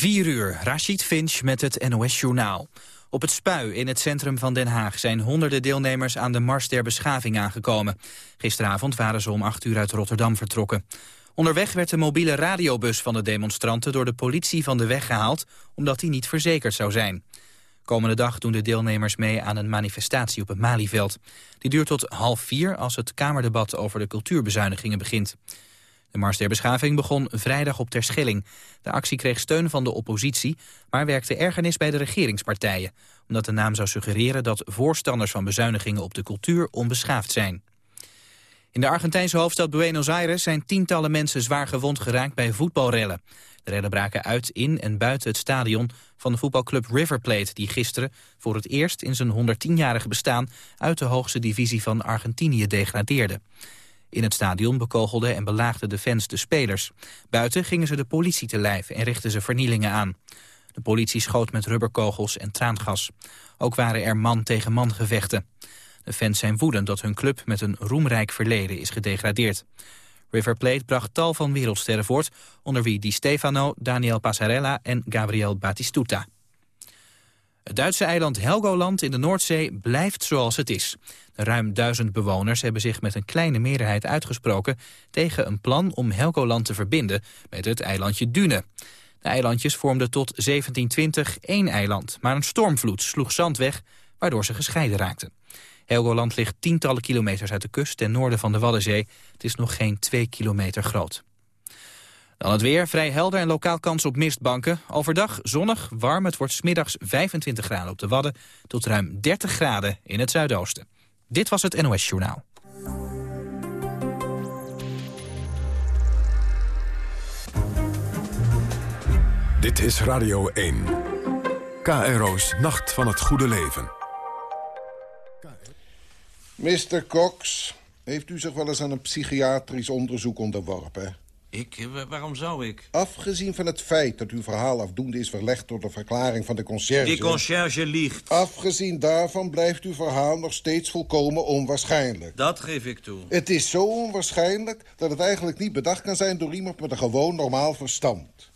4 uur, Rashid Finch met het NOS-journaal. Op het Spui in het centrum van Den Haag zijn honderden deelnemers aan de Mars der Beschaving aangekomen. Gisteravond waren ze om 8 uur uit Rotterdam vertrokken. Onderweg werd de mobiele radiobus van de demonstranten door de politie van de weg gehaald, omdat die niet verzekerd zou zijn. Komende dag doen de deelnemers mee aan een manifestatie op het Malieveld. Die duurt tot half vier als het Kamerdebat over de cultuurbezuinigingen begint. De Mars der Beschaving begon vrijdag op Terschelling. De actie kreeg steun van de oppositie, maar werkte ergernis bij de regeringspartijen. Omdat de naam zou suggereren dat voorstanders van bezuinigingen op de cultuur onbeschaafd zijn. In de Argentijnse hoofdstad Buenos Aires zijn tientallen mensen zwaar gewond geraakt bij voetbalrellen. De rellen braken uit in en buiten het stadion van de voetbalclub River Plate... die gisteren voor het eerst in zijn 110-jarige bestaan uit de hoogste divisie van Argentinië degradeerde. In het stadion bekogelden en belaagden de fans de spelers. Buiten gingen ze de politie te lijf en richtten ze vernielingen aan. De politie schoot met rubberkogels en traangas. Ook waren er man tegen man gevechten. De fans zijn woedend dat hun club met een roemrijk verleden is gedegradeerd. River Plate bracht tal van wereldsterren voort, onder wie Di Stefano, Daniel Passarella en Gabriel Batistuta. Het Duitse eiland Helgoland in de Noordzee blijft zoals het is. ruim duizend bewoners hebben zich met een kleine meerderheid uitgesproken... tegen een plan om Helgoland te verbinden met het eilandje Dune. De eilandjes vormden tot 1720 één eiland, maar een stormvloed sloeg zand weg... waardoor ze gescheiden raakten. Helgoland ligt tientallen kilometers uit de kust ten noorden van de Waddenzee. Het is nog geen twee kilometer groot. Dan het weer, vrij helder en lokaal kans op mistbanken. Overdag zonnig, warm, het wordt smiddags 25 graden op de Wadden... tot ruim 30 graden in het zuidoosten. Dit was het NOS Journaal. Dit is Radio 1. KRO's Nacht van het Goede Leven. Mr. Cox, heeft u zich wel eens aan een psychiatrisch onderzoek onderworpen? Ik? Waarom zou ik? Afgezien van het feit dat uw verhaal afdoende is verlegd... door de verklaring van de conciërge... Die conciërge liegt. Afgezien daarvan blijft uw verhaal nog steeds volkomen onwaarschijnlijk. Dat geef ik toe. Het is zo onwaarschijnlijk dat het eigenlijk niet bedacht kan zijn... door iemand met een gewoon normaal verstand.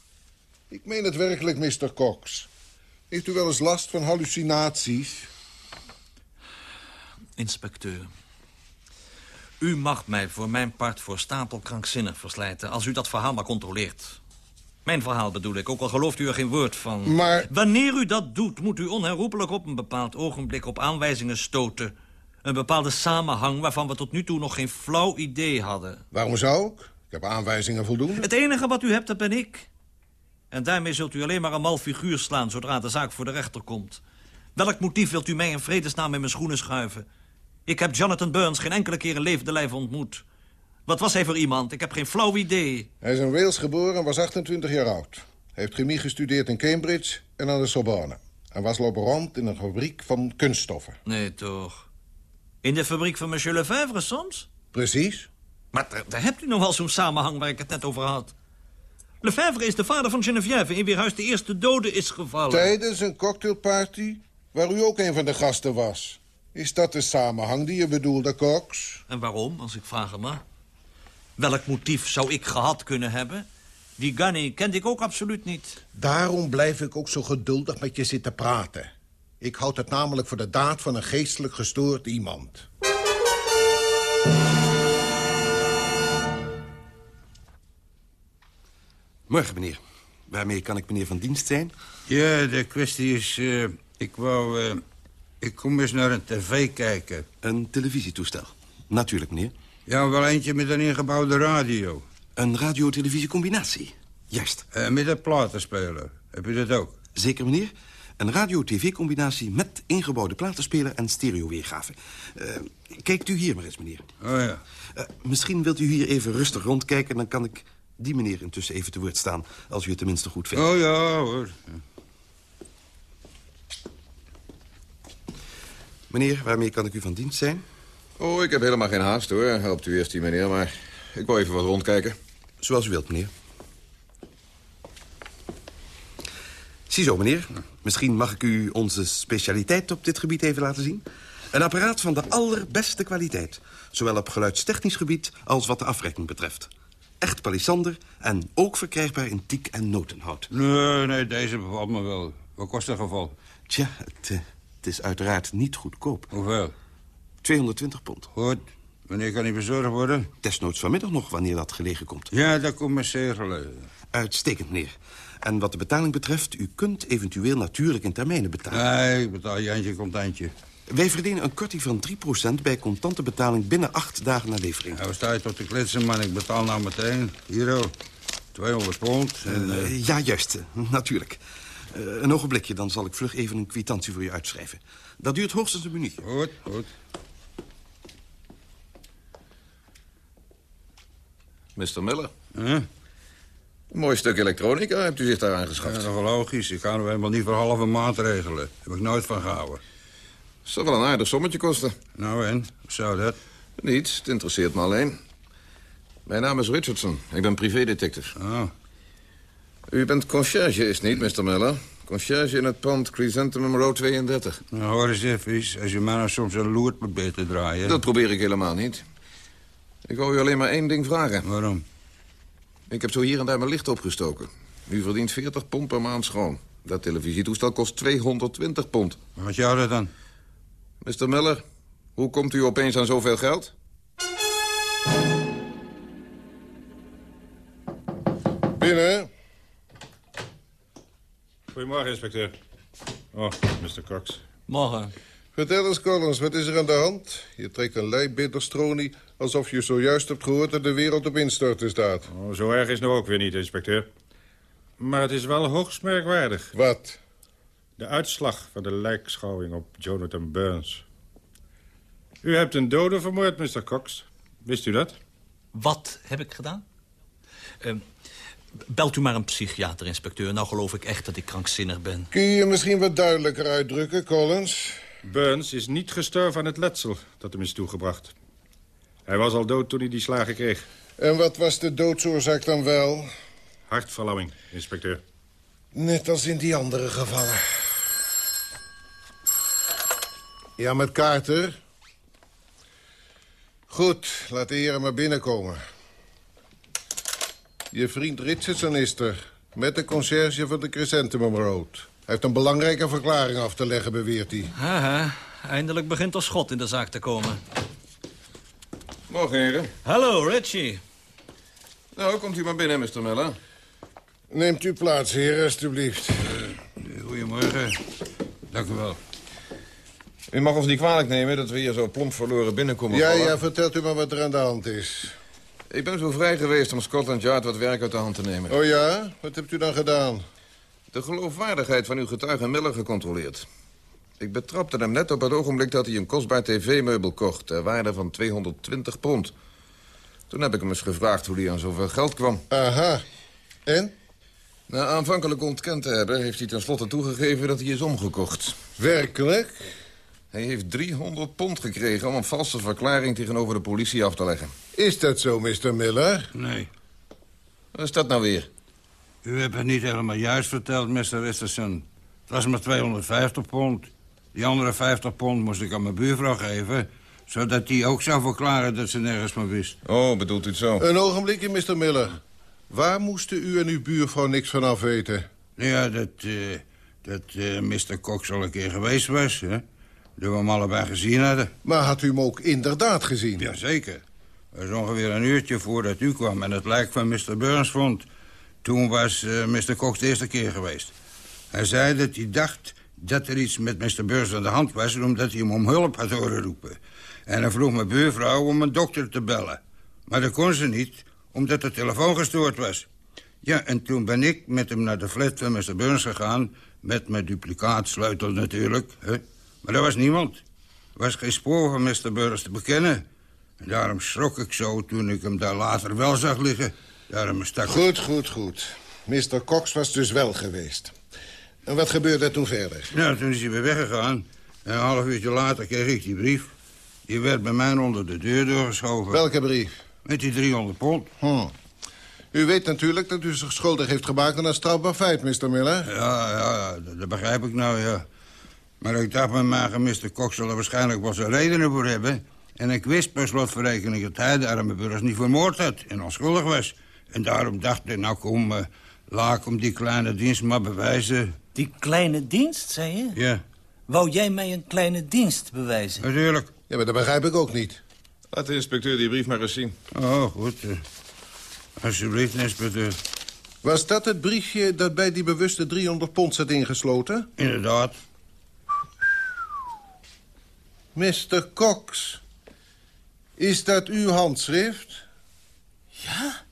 Ik meen het werkelijk, Mr. Cox. Heeft u wel eens last van hallucinaties? Inspecteur. U mag mij voor mijn part voor stapel krankzinnig verslijten... als u dat verhaal maar controleert. Mijn verhaal bedoel ik, ook al gelooft u er geen woord van. Maar... Wanneer u dat doet, moet u onherroepelijk op een bepaald ogenblik... op aanwijzingen stoten. Een bepaalde samenhang waarvan we tot nu toe nog geen flauw idee hadden. Waarom zou ik? Ik heb aanwijzingen voldoende. Het enige wat u hebt, dat ben ik. En daarmee zult u alleen maar een mal figuur slaan... zodra de zaak voor de rechter komt. Welk motief wilt u mij in vredesnaam in mijn schoenen schuiven? Ik heb Jonathan Burns geen enkele keer in levende lijf ontmoet. Wat was hij voor iemand? Ik heb geen flauw idee. Hij is in Wales geboren en was 28 jaar oud. Hij heeft chemie gestudeerd in Cambridge en aan de Sorbonne. En was laborant in een fabriek van kunststoffen. Nee, toch. In de fabriek van monsieur Lefebvre soms? Precies. Maar daar, daar hebt u nog wel zo'n samenhang waar ik het net over had. Lefebvre is de vader van Geneviève... in wie huis de eerste dode is gevallen. Tijdens een cocktailparty waar u ook een van de gasten was. Is dat de samenhang die je bedoelde, Cox? En waarom, als ik vragen mag? Welk motief zou ik gehad kunnen hebben? Die Gunny kende ik ook absoluut niet. Daarom blijf ik ook zo geduldig met je zitten praten. Ik houd het namelijk voor de daad van een geestelijk gestoord iemand. Morgen, meneer. Waarmee kan ik meneer van dienst zijn? Ja, de kwestie is... Uh, ik wou... Uh, ik kom eens naar een tv kijken. Een televisietoestel. Natuurlijk, meneer. Ja, wel eentje met een ingebouwde radio. Een radio-televisiecombinatie. Juist. Uh, met een platenspeler. Heb je dat ook? Zeker, meneer. Een radio-tv-combinatie met ingebouwde platenspeler en stereoweergave. Uh, kijkt u hier maar eens, meneer. Oh ja. Uh, misschien wilt u hier even rustig rondkijken... dan kan ik die meneer intussen even te woord staan... als u het tenminste goed vindt. Oh ja, hoor. Meneer, waarmee kan ik u van dienst zijn? Oh, ik heb helemaal geen haast, hoor. Helpt u eerst die meneer, maar ik wil even wat rondkijken. Zoals u wilt, meneer. Ziezo, meneer. Misschien mag ik u onze specialiteit op dit gebied even laten zien. Een apparaat van de allerbeste kwaliteit. Zowel op geluidstechnisch gebied als wat de afrekking betreft. echt palisander en ook verkrijgbaar in tiek en notenhout. Nee, nee, deze bevalt me wel. Wat kost het geval? Tja, het, eh, het is uiteraard niet goedkoop. Hoeveel? 220 pond. Goed. Wanneer kan hij bezorgd worden? Desnoods vanmiddag nog, wanneer dat gelegen komt. Ja, dat komt me zeer gelegen. Uitstekend, meneer. En wat de betaling betreft, u kunt eventueel natuurlijk in termijnen betalen. Nee, ik betaal Jantje contantje. Wij verdienen een korting van 3% bij contante betaling binnen acht dagen na levering. Nou, sta je tot de klitsen, man. Ik betaal nou meteen. Hier, oh. 200 pond. En, eh, Eh, ja, juist, eh, natuurlijk. Eh, een ogenblikje, dan zal ik vlug even een kwitantie voor je uitschrijven. Dat duurt hoogstens een minuutje. Goed, goed. Mr. Miller, Huh? een mooi stuk elektronica hebt u zich daar Ja, aangeschaft. dat is wel logisch. Ik ga nu helemaal niet voor halve maatregelen. Heb ik nooit van gehouden. Zal wel een aardig sommetje kosten. Nou en? Hoe zou dat? Niets, het interesseert me alleen. Mijn naam is Richardson. Ik ben privédetective. Oh, U bent conciërge, is niet, Mr. Miller? Conciërge in het pand Chrysanthemum Road 32. nou hoor eens even. Als je mij nou soms een loert probeert te draaien... Dat probeer ik helemaal niet. Ik wou u alleen maar één ding vragen. Waarom? Ik heb zo hier en daar mijn licht opgestoken. U verdient 40 pond per maand schoon. Dat televisietoestel kost 220 pond. Wat jou dat dan? Mr. Miller, hoe komt u opeens aan zoveel geld? Binnen. Goedemorgen, inspecteur. Oh, Mr. Cox. Morgen. Vertel eens, Collins, wat is er aan de hand? Je trekt een lijbitterstronie alsof je zojuist hebt gehoord dat de wereld op instorten staat. Oh, zo erg is het nou ook weer niet, inspecteur. Maar het is wel hoogst merkwaardig. Wat? De uitslag van de lijkschouwing op Jonathan Burns. U hebt een dode vermoord, Mr. Cox. Wist u dat? Wat heb ik gedaan? Ehm, belt u maar een psychiater, inspecteur. Nou geloof ik echt dat ik krankzinnig ben. Kun je je misschien wat duidelijker uitdrukken, Collins? Burns is niet gestorven aan het letsel dat hem is toegebracht. Hij was al dood toen hij die slagen kreeg. En wat was de doodsoorzaak dan wel? Hartverlamming, inspecteur. Net als in die andere gevallen. Ja, met Carter. Goed, laat de heren maar binnenkomen. Je vriend Richardson is er. Met de conciërge van de Chrysanthemum Road. Hij heeft een belangrijke verklaring af te leggen, beweert hij. Haha, eindelijk begint er schot in de zaak te komen. Morgen, heren. Hallo, Richie. Nou, komt u maar binnen, Mr. Miller. Neemt u plaats, heren, alstublieft. Goedemorgen. Dank u wel. U mag ons niet kwalijk nemen dat we hier zo plomp verloren binnenkomen Ja, vallen. ja, vertelt u maar wat er aan de hand is. Ik ben zo vrij geweest om Scotland Yard wat werk uit de hand te nemen. Oh ja? Wat hebt u dan gedaan? De geloofwaardigheid van uw getuige Miller gecontroleerd. Ik betrapte hem net op het ogenblik dat hij een kostbaar tv-meubel kocht... ter waarde van 220 pond. Toen heb ik hem eens gevraagd hoe hij aan zoveel geld kwam. Aha. En? Na aanvankelijk ontkend te hebben, heeft hij tenslotte toegegeven dat hij is omgekocht. Werkelijk? Hij heeft 300 pond gekregen om een valse verklaring tegenover de politie af te leggen. Is dat zo, Mr. Miller? Nee. Wat is dat nou weer? U hebt het niet helemaal juist verteld, Mr. Richardson. Het was maar 250 pond. Die andere 50 pond moest ik aan mijn buurvrouw geven... zodat die ook zou verklaren dat ze nergens van wist. Oh, bedoelt u het zo? Een ogenblikje, Mr. Miller. Waar moesten u en uw buurvrouw niks van af weten? Nou ja, dat, eh, dat Mr. Cox al een keer geweest was, hè? Dat we hem allebei gezien hadden. Maar had u hem ook inderdaad gezien? Jazeker. Dat was ongeveer een uurtje voordat u kwam en het lijk van Mr. Burns vond. Toen was eh, Mr. Cox de eerste keer geweest. Hij zei dat hij dacht dat er iets met Mr. Burns aan de hand was... omdat hij hem om hulp had horen roepen. En hij vroeg mijn buurvrouw om een dokter te bellen. Maar dat kon ze niet, omdat de telefoon gestoord was. Ja, en toen ben ik met hem naar de flat van Mr. Burns gegaan... met mijn duplicaatsleutel natuurlijk. Hè? Maar er was niemand. Er was geen spoor van Mr. Burns te bekennen. En daarom schrok ik zo toen ik hem daar later wel zag liggen. Daarom stak ik... Goed, goed, goed. Mr. Cox was dus wel geweest. En wat gebeurde er toen verder? Nou, toen is hij weer weggegaan. En een half uurtje later kreeg ik die brief. Die werd bij mij onder de deur doorgeschoven. Welke brief? Met die 300 pond. Hm. U weet natuurlijk dat u zich schuldig heeft gemaakt aan een strafbaar feit, Mr. Miller. Ja, ja, dat begrijp ik nou, ja. Maar ik dacht met mij, Mr. Cox zal er waarschijnlijk wel zijn redenen voor hebben. En ik wist per slotverrekening dat hij de arme burgers niet vermoord had en onschuldig was. En daarom dacht ik, nou kom, uh, laat om die kleine dienst maar bewijzen. Die kleine dienst, zei je? Ja. Wou jij mij een kleine dienst bewijzen? Natuurlijk. Ja, maar dat begrijp ik ook niet. Laat de inspecteur die brief maar eens zien. Oh, goed. Uh, alsjeblieft, inspecteur. Was dat het briefje dat bij die bewuste 300 pond zat ingesloten? Inderdaad. Mr. Cox, is dat uw handschrift? Ja?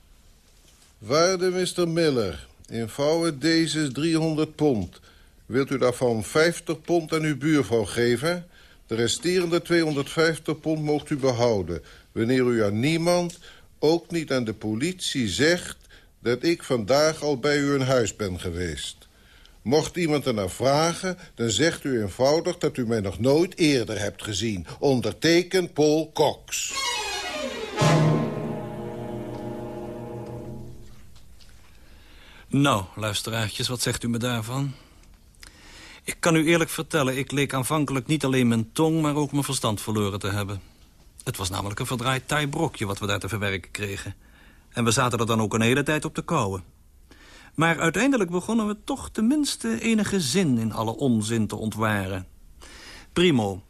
Waarde Mr. Miller, in vouwen deze 300 pond. Wilt u daarvan 50 pond aan uw buurvrouw geven? De resterende 250 pond moogt u behouden... wanneer u aan niemand, ook niet aan de politie, zegt... dat ik vandaag al bij u in huis ben geweest. Mocht iemand ernaar vragen, dan zegt u eenvoudig... dat u mij nog nooit eerder hebt gezien. Ondertekend Paul Cox. Nou, luisteraartjes, wat zegt u me daarvan? Ik kan u eerlijk vertellen, ik leek aanvankelijk niet alleen mijn tong... maar ook mijn verstand verloren te hebben. Het was namelijk een verdraaid taai brokje wat we daar te verwerken kregen. En we zaten er dan ook een hele tijd op te kouwen. Maar uiteindelijk begonnen we toch tenminste enige zin in alle onzin te ontwaren. Primo,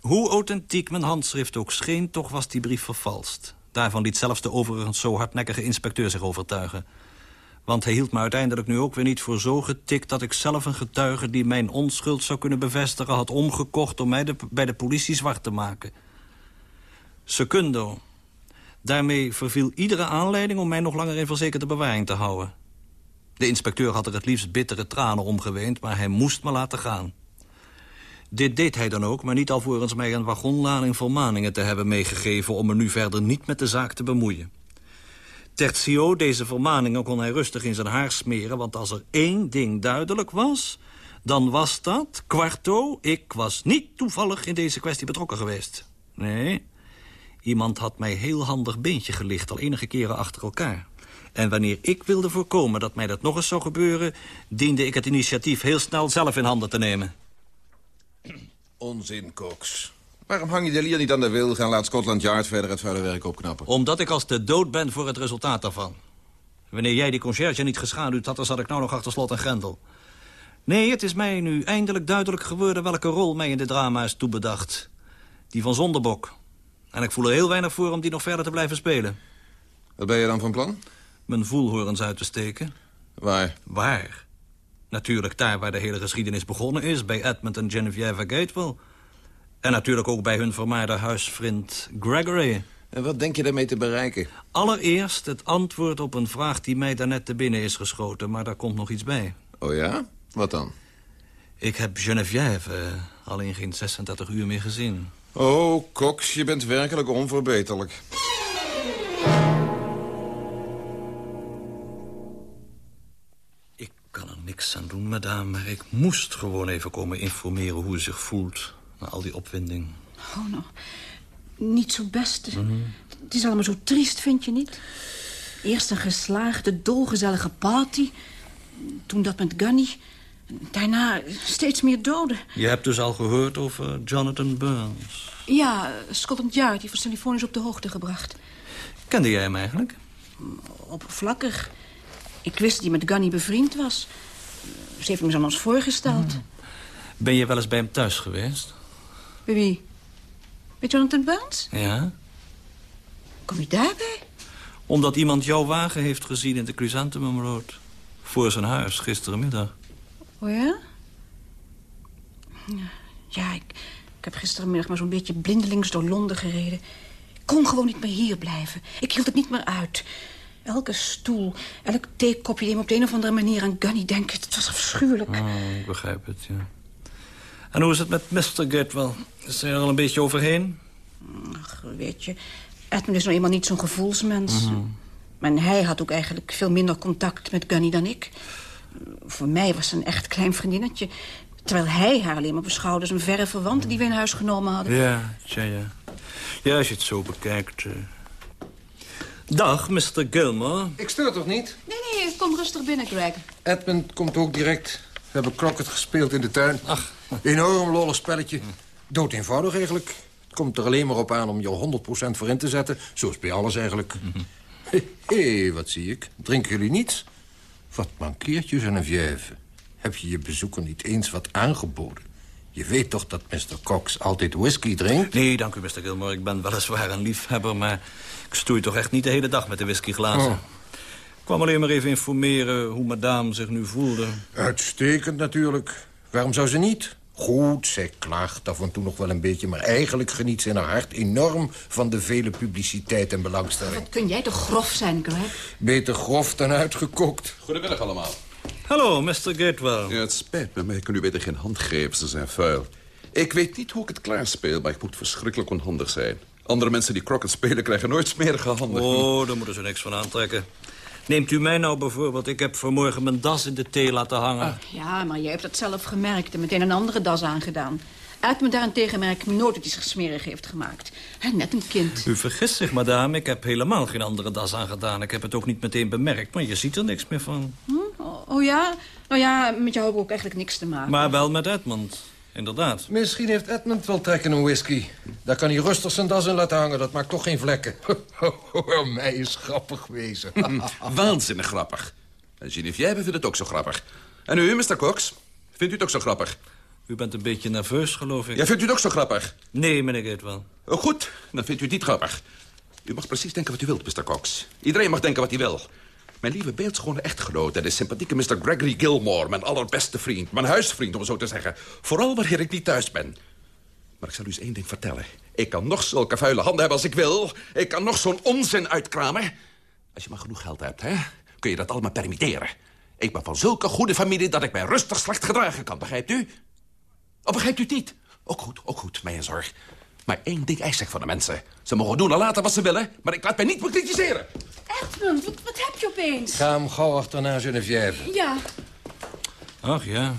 hoe authentiek mijn handschrift ook scheen, toch was die brief vervalst. Daarvan liet zelfs de overigens zo hardnekkige inspecteur zich overtuigen. Want hij hield me uiteindelijk nu ook weer niet voor zo getikt... dat ik zelf een getuige die mijn onschuld zou kunnen bevestigen... had omgekocht om mij bij de politie zwart te maken. Secundo. Daarmee verviel iedere aanleiding om mij nog langer in verzekerde bewaring te houden. De inspecteur had er het liefst bittere tranen om geweend... maar hij moest me laten gaan. Dit deed hij dan ook, maar niet alvorens mij een wagonlading vermaningen te hebben meegegeven... om me nu verder niet met de zaak te bemoeien. Tertio, deze vermaningen kon hij rustig in zijn haar smeren... want als er één ding duidelijk was, dan was dat... Quarto, ik was niet toevallig in deze kwestie betrokken geweest. Nee, iemand had mij heel handig beentje gelicht... al enige keren achter elkaar. En wanneer ik wilde voorkomen dat mij dat nog eens zou gebeuren... diende ik het initiatief heel snel zelf in handen te nemen. Onzin, Cox. Waarom hang je de lier niet aan de wilg en laat Scotland Yard verder het vuile werk opknappen? Omdat ik als de dood ben voor het resultaat daarvan. Wanneer jij die conciërge niet geschaduwd had, dan zat ik nou nog achter slot en grendel. Nee, het is mij nu eindelijk duidelijk geworden welke rol mij in dit drama is toebedacht. Die van Zonderbok. En ik voel er heel weinig voor om die nog verder te blijven spelen. Wat ben je dan van plan? Mijn voelhorens uit te steken. Waar? Waar? Natuurlijk daar waar de hele geschiedenis begonnen is, bij Edmund en Genevieve Gatewell. En natuurlijk ook bij hun vermaarde huisvriend Gregory. En wat denk je daarmee te bereiken? Allereerst het antwoord op een vraag die mij daarnet te binnen is geschoten, maar daar komt nog iets bij. Oh ja? Wat dan? Ik heb Geneviève uh, al in geen 36 uur meer gezien. Oh, Cox, je bent werkelijk onverbeterlijk. Madame, maar ik moest gewoon even komen informeren hoe u zich voelt... na al die opwinding. Oh, nou, niet zo best. Het is allemaal zo triest, vind je niet? Eerst een geslaagde, dolgezellige party. Toen dat met Gunny. Daarna steeds meer doden. Je hebt dus al gehoord over Jonathan Burns? Ja, Scotland Yard heeft ons telefonisch op de hoogte gebracht. Kende jij hem eigenlijk? Oppervlakkig. Ik wist dat hij met Gunny bevriend was. Ze heeft hem aan ons voorgesteld. Ben je wel eens bij hem thuis geweest? Bij wie? Bij Jonathan Burns? Ja. Kom je daarbij? Omdat iemand jouw wagen heeft gezien in de Chrysanthemum Road. Voor zijn huis, gisterenmiddag. Oh ja? Ja, ik, ik heb gisterenmiddag maar zo'n beetje blindelings door Londen gereden. Ik kon gewoon niet meer hier blijven. Ik hield het niet meer uit. Elke stoel, elk theekopje die me op de een of andere manier aan Gunny denkt. Het was afschuwelijk. Oh, ik begrijp het, ja. En hoe is het met Mr. Gatwell? Is hij er al een beetje overheen? Ach, weet je, Edmund is nou eenmaal niet zo'n gevoelsmens. Maar hij had ook eigenlijk veel minder contact met Gunny dan ik. Voor mij was ze een echt klein vriendinnetje. Terwijl hij haar alleen maar beschouwde als een verre verwante die we in huis genomen hadden. Ja, tja, ja. Ja, als je het zo bekijkt. eh. Dag, Mr. Gilmore. Ik steur toch niet? Nee, nee, kom rustig binnen, Greg. Edmund komt ook direct. We hebben croquet gespeeld in de tuin. Ach. Enorm lollig spelletje. Dood eenvoudig eigenlijk. Het komt er alleen maar op aan om je 100% voor in te zetten. Zoals bij alles eigenlijk. Hé, wat zie ik? Drinken jullie niets? Wat mankeert je, Geneviève? Heb je je bezoeker niet eens wat aangeboden? Je weet toch dat Mr. Cox altijd whisky drinkt? Nee, dank u, Mr. Gilmore. Ik ben weliswaar een liefhebber, maar ik stoei toch echt niet de hele dag met de whiskyglazen. Oh. Ik kwam alleen maar even informeren hoe madame zich nu voelde. Uitstekend natuurlijk. Waarom zou ze niet? Goed, zij klaagt af en toe nog wel een beetje... maar eigenlijk geniet ze in haar hart enorm van de vele publiciteit en belangstelling. Wat kun jij toch grof zijn, Greg? Beter grof dan uitgekookt. Goedemiddag allemaal. Hallo, Mr. Gatewell. Ja, het spijt me, maar ik kan u beter geen hand geven. Ze zijn vuil. Ik weet niet hoe ik het klaarspeel, maar ik moet verschrikkelijk onhandig zijn. Andere mensen die croquet spelen krijgen nooit smerige handen. Oh, daar moeten ze niks van aantrekken. Neemt u mij nou bijvoorbeeld, ik heb vanmorgen mijn das in de thee laten hangen. Ja, maar jij hebt het zelf gemerkt en meteen een andere das aangedaan. Edmund daarentegen merk ik nooit dat hij zich smerig heeft gemaakt. Hè, net een kind. U vergist zich, madame. Ik heb helemaal geen andere das aangedaan. Ik heb het ook niet meteen bemerkt, maar je ziet er niks meer van. Hm? Oh, oh ja? Nou ja, met jou heb ik ook eigenlijk niks te maken. Maar wel met Edmund, inderdaad. Misschien heeft Edmund wel trek in een whisky. Daar kan hij rustig zijn das in laten hangen. Dat maakt toch geen vlekken. Mij is grappig wezen. Waanzinnig grappig. En Geneviève vindt het ook zo grappig. En u, Mr. Cox, vindt u het ook zo grappig? U bent een beetje nerveus, geloof ik. Ja, vindt u het ook zo grappig? Nee, meneer Gatewell. Oh, goed, dan vindt u het niet grappig. U mag precies denken wat u wilt, Mr. Cox. Iedereen mag denken wat hij wil. Mijn lieve beeldschone echtgenoot en de sympathieke Mr. Gregory Gilmore... mijn allerbeste vriend, mijn huisvriend, om het zo te zeggen. Vooral wanneer ik niet thuis ben. Maar ik zal u eens één ding vertellen. Ik kan nog zulke vuile handen hebben als ik wil. Ik kan nog zo'n onzin uitkramen. Als je maar genoeg geld hebt, hè, kun je dat allemaal permitteren. Ik ben van zulke goede familie dat ik mij rustig slecht gedragen kan, begrijpt u? Of begrijpt u het niet? Ook goed, ook goed, mij een zorg. Maar één ding eis ik van de mensen. Ze mogen doen en laten wat ze willen, maar ik laat mij niet bekritiseren. Edmund, wat, wat heb je opeens? Ga hem gauw achterna, Geneviève. Ja, Ach ja,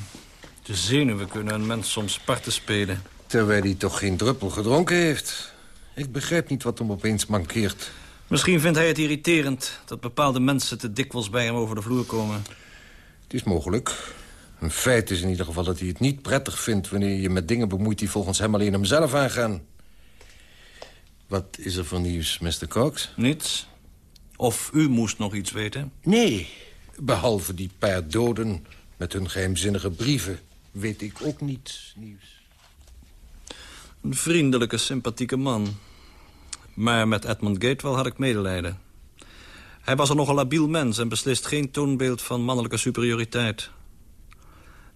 de zenuwen kunnen een mens soms parten spelen. Terwijl hij toch geen druppel gedronken heeft. Ik begrijp niet wat hem opeens mankeert. Misschien vindt hij het irriterend dat bepaalde mensen te dikwijls bij hem over de vloer komen. Het is mogelijk. Een feit is in ieder geval dat hij het niet prettig vindt... wanneer je met dingen bemoeit die volgens hem alleen hemzelf aangaan. Wat is er voor nieuws, Mr. Cox? Niets. Of u moest nog iets weten? Nee, behalve die paar doden met hun geheimzinnige brieven... weet ik ook niets nieuws. Een vriendelijke, sympathieke man. Maar met Edmund Gatewell had ik medelijden. Hij was een nogal labiel mens en beslist geen toonbeeld van mannelijke superioriteit.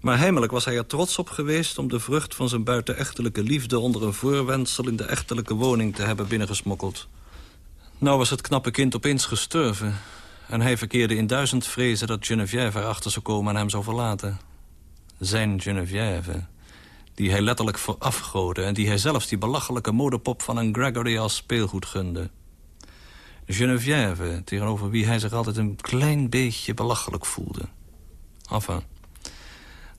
Maar heimelijk was hij er trots op geweest om de vrucht van zijn buitenechtelijke liefde... onder een voorwendsel in de echtelijke woning te hebben binnengesmokkeld. Nou was het knappe kind opeens gestorven. En hij verkeerde in duizend vrezen dat Geneviève erachter zou komen en hem zou verlaten. Zijn Geneviève, die hij letterlijk verafgoodde... en die hij zelfs die belachelijke modepop van een Gregory als speelgoed gunde. Geneviève, tegenover wie hij zich altijd een klein beetje belachelijk voelde. Enfin,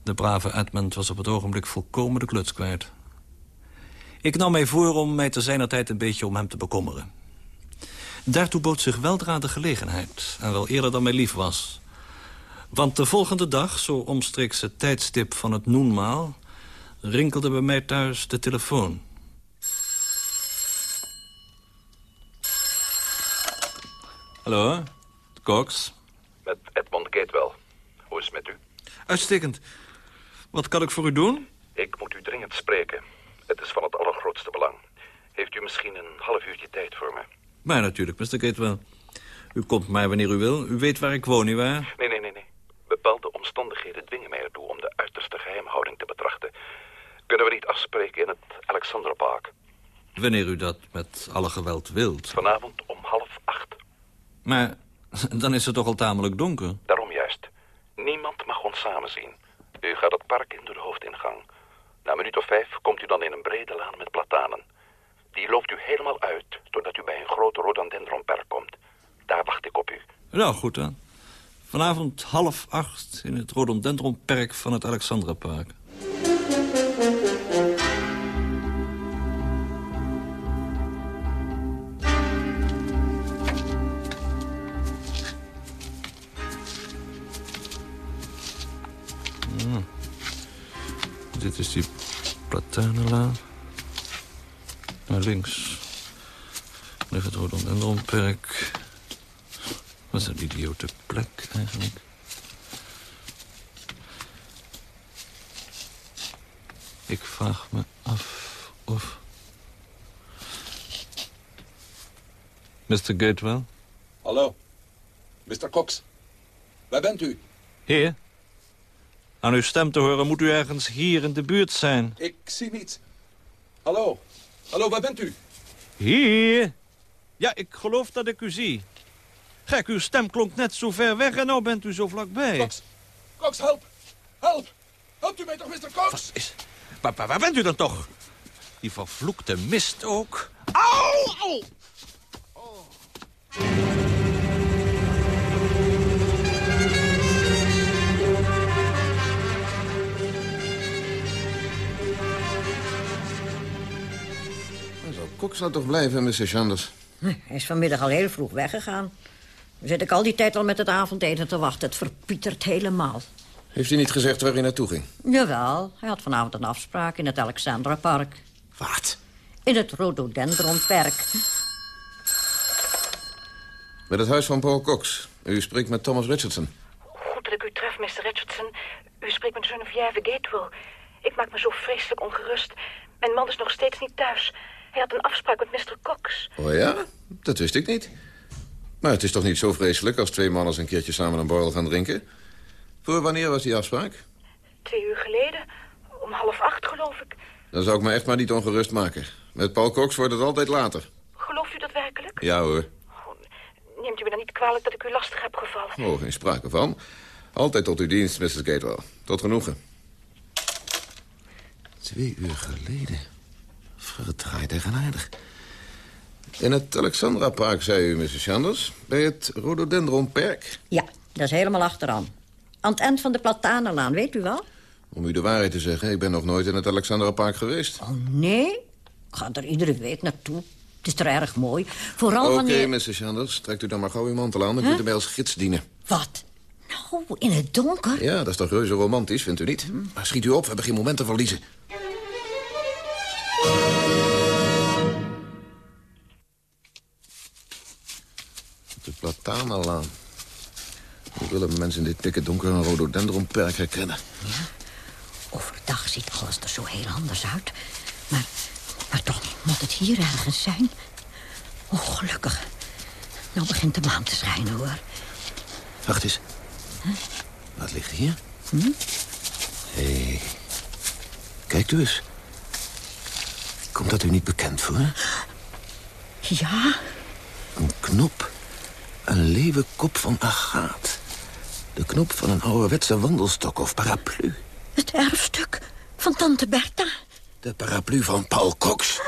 de brave Edmund was op het ogenblik volkomen de kluts kwijt. Ik nam mij voor om mij te zijner tijd een beetje om hem te bekommeren. Daartoe bood zich weldra de gelegenheid, en wel eerder dan mij lief was. Want de volgende dag, zo omstreeks het tijdstip van het noenmaal... rinkelde bij mij thuis de telefoon. Hallo, Cox. Met Edmond Gatewell. Hoe is het met u? Uitstekend. Wat kan ik voor u doen? Ik moet u dringend spreken. Het is van het allergrootste belang. Heeft u misschien een half uurtje tijd voor me? Maar natuurlijk, Mr. Gatewell. U komt mij wanneer u wil. U weet waar ik woon, nietwaar? Nee, nee, nee, nee. Bepaalde omstandigheden dwingen mij ertoe om de uiterste geheimhouding te betrachten. Kunnen we niet afspreken in het Alexanderpark? Wanneer u dat met alle geweld wilt. Vanavond om half acht. Maar dan is het toch al tamelijk donker? Daarom juist. Niemand mag ons samen zien. U gaat het park in door de hoofdingang. Na een minuut of vijf komt u dan in een brede laan met platanen. Die loopt u helemaal uit, totdat u bij een groot rhododendronperk komt. Daar wacht ik op u. Nou, goed dan. Vanavond half acht in het rhododendronperk van het Alexandrapark. Hmm. Dit is die platanenlaan. Naar links ligt het rhododendronperk. Wat een idiote plek eigenlijk. Ik vraag me af of... Mr. Gatewell? Hallo, Mr. Cox. Waar bent u? Heer? Aan uw stem te horen moet u ergens hier in de buurt zijn. Ik zie niets. Hallo, hallo, waar bent u? Hier? Ja, ik geloof dat ik u zie. Gek, uw stem klonk net zo ver weg en nou bent u zo vlakbij. Cox, Cox, help! Help! Helpt u mij toch, Mr. Cox? Wat is... Waar, waar, waar bent u dan toch? Die vervloekte mist ook. Au, au! Cox nou toch blijven, Mr. Sanders? Hij is vanmiddag al heel vroeg weggegaan. Dan zit ik al die tijd al met het avondeten te wachten. Het verpietert helemaal. Heeft hij niet gezegd waar hij naartoe ging? Jawel, hij had vanavond een afspraak in het Alexandra Park. Wat? In het Rhododendronpark. Met het huis van Paul Cox. U spreekt met Thomas Richardson. Goed dat ik u tref, Mr. Richardson. U spreekt met Geneviève Gatewell. Ik maak me zo vreselijk ongerust. Mijn man is nog steeds niet thuis. Hij had een afspraak met Mr. Cox. Oh ja? Dat wist ik niet. Maar het is toch niet zo vreselijk als twee mannen eens een keertje samen een borrel gaan drinken? Voor wanneer was die afspraak? Twee uur geleden. Om half acht, geloof ik. Dan zou ik me echt maar niet ongerust maken. Met Paul Cox wordt het altijd later. Gelooft u dat werkelijk? Ja hoor. Neemt u me dan niet kwalijk dat ik u lastig heb gevallen? Oh, geen sprake van. Altijd tot uw dienst, Mrs. Gatewell. Tot genoegen. Twee uur geleden. Verdraaid eigenaardig. In het Alexandra Park, zei u, Mrs. Sanders. Bij het Rhododendron Park. Ja, dat is helemaal achteraan. Aan het eind van de Platanenlaan, weet u wel? Om u de waarheid te zeggen, ik ben nog nooit in het Alexandra Park geweest. Oh, nee? Ik ga er iedere week naartoe. Het is er erg mooi. Vooral Oké, wanneer... Mrs. Sanders, trekt u dan maar gauw uw mantel aan. Dan kunt u mij als gids dienen. Wat? Nou, in het donker? Ja, dat is toch reuze romantisch, vindt u niet? Maar schiet u op, we hebben geen moment te verliezen. De Platanenlaan. Hoe willen mensen in dit dikke donker een rhododendronperk herkennen? Overdag ziet alles er zo heel anders uit. Maar, maar toch moet het hier ergens zijn. Oh, gelukkig. Nou begint de maan te schijnen, hoor. Wacht eens. Wat ligt hier? Hm? Hé. Hey. Kijkt u eens. Komt dat u niet bekend voor? Ja? Een knop. Een leeuwenkop van agaat. De knop van een ouderwetse wandelstok of paraplu. Het erfstuk van tante Bertha. De paraplu van Paul Cox.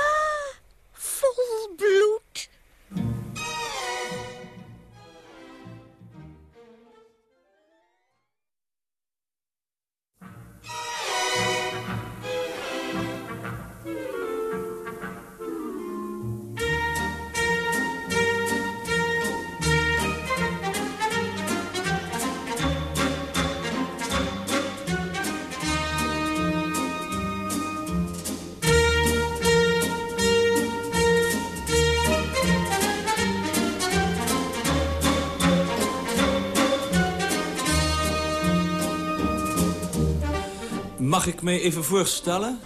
Mag ik mij even voorstellen?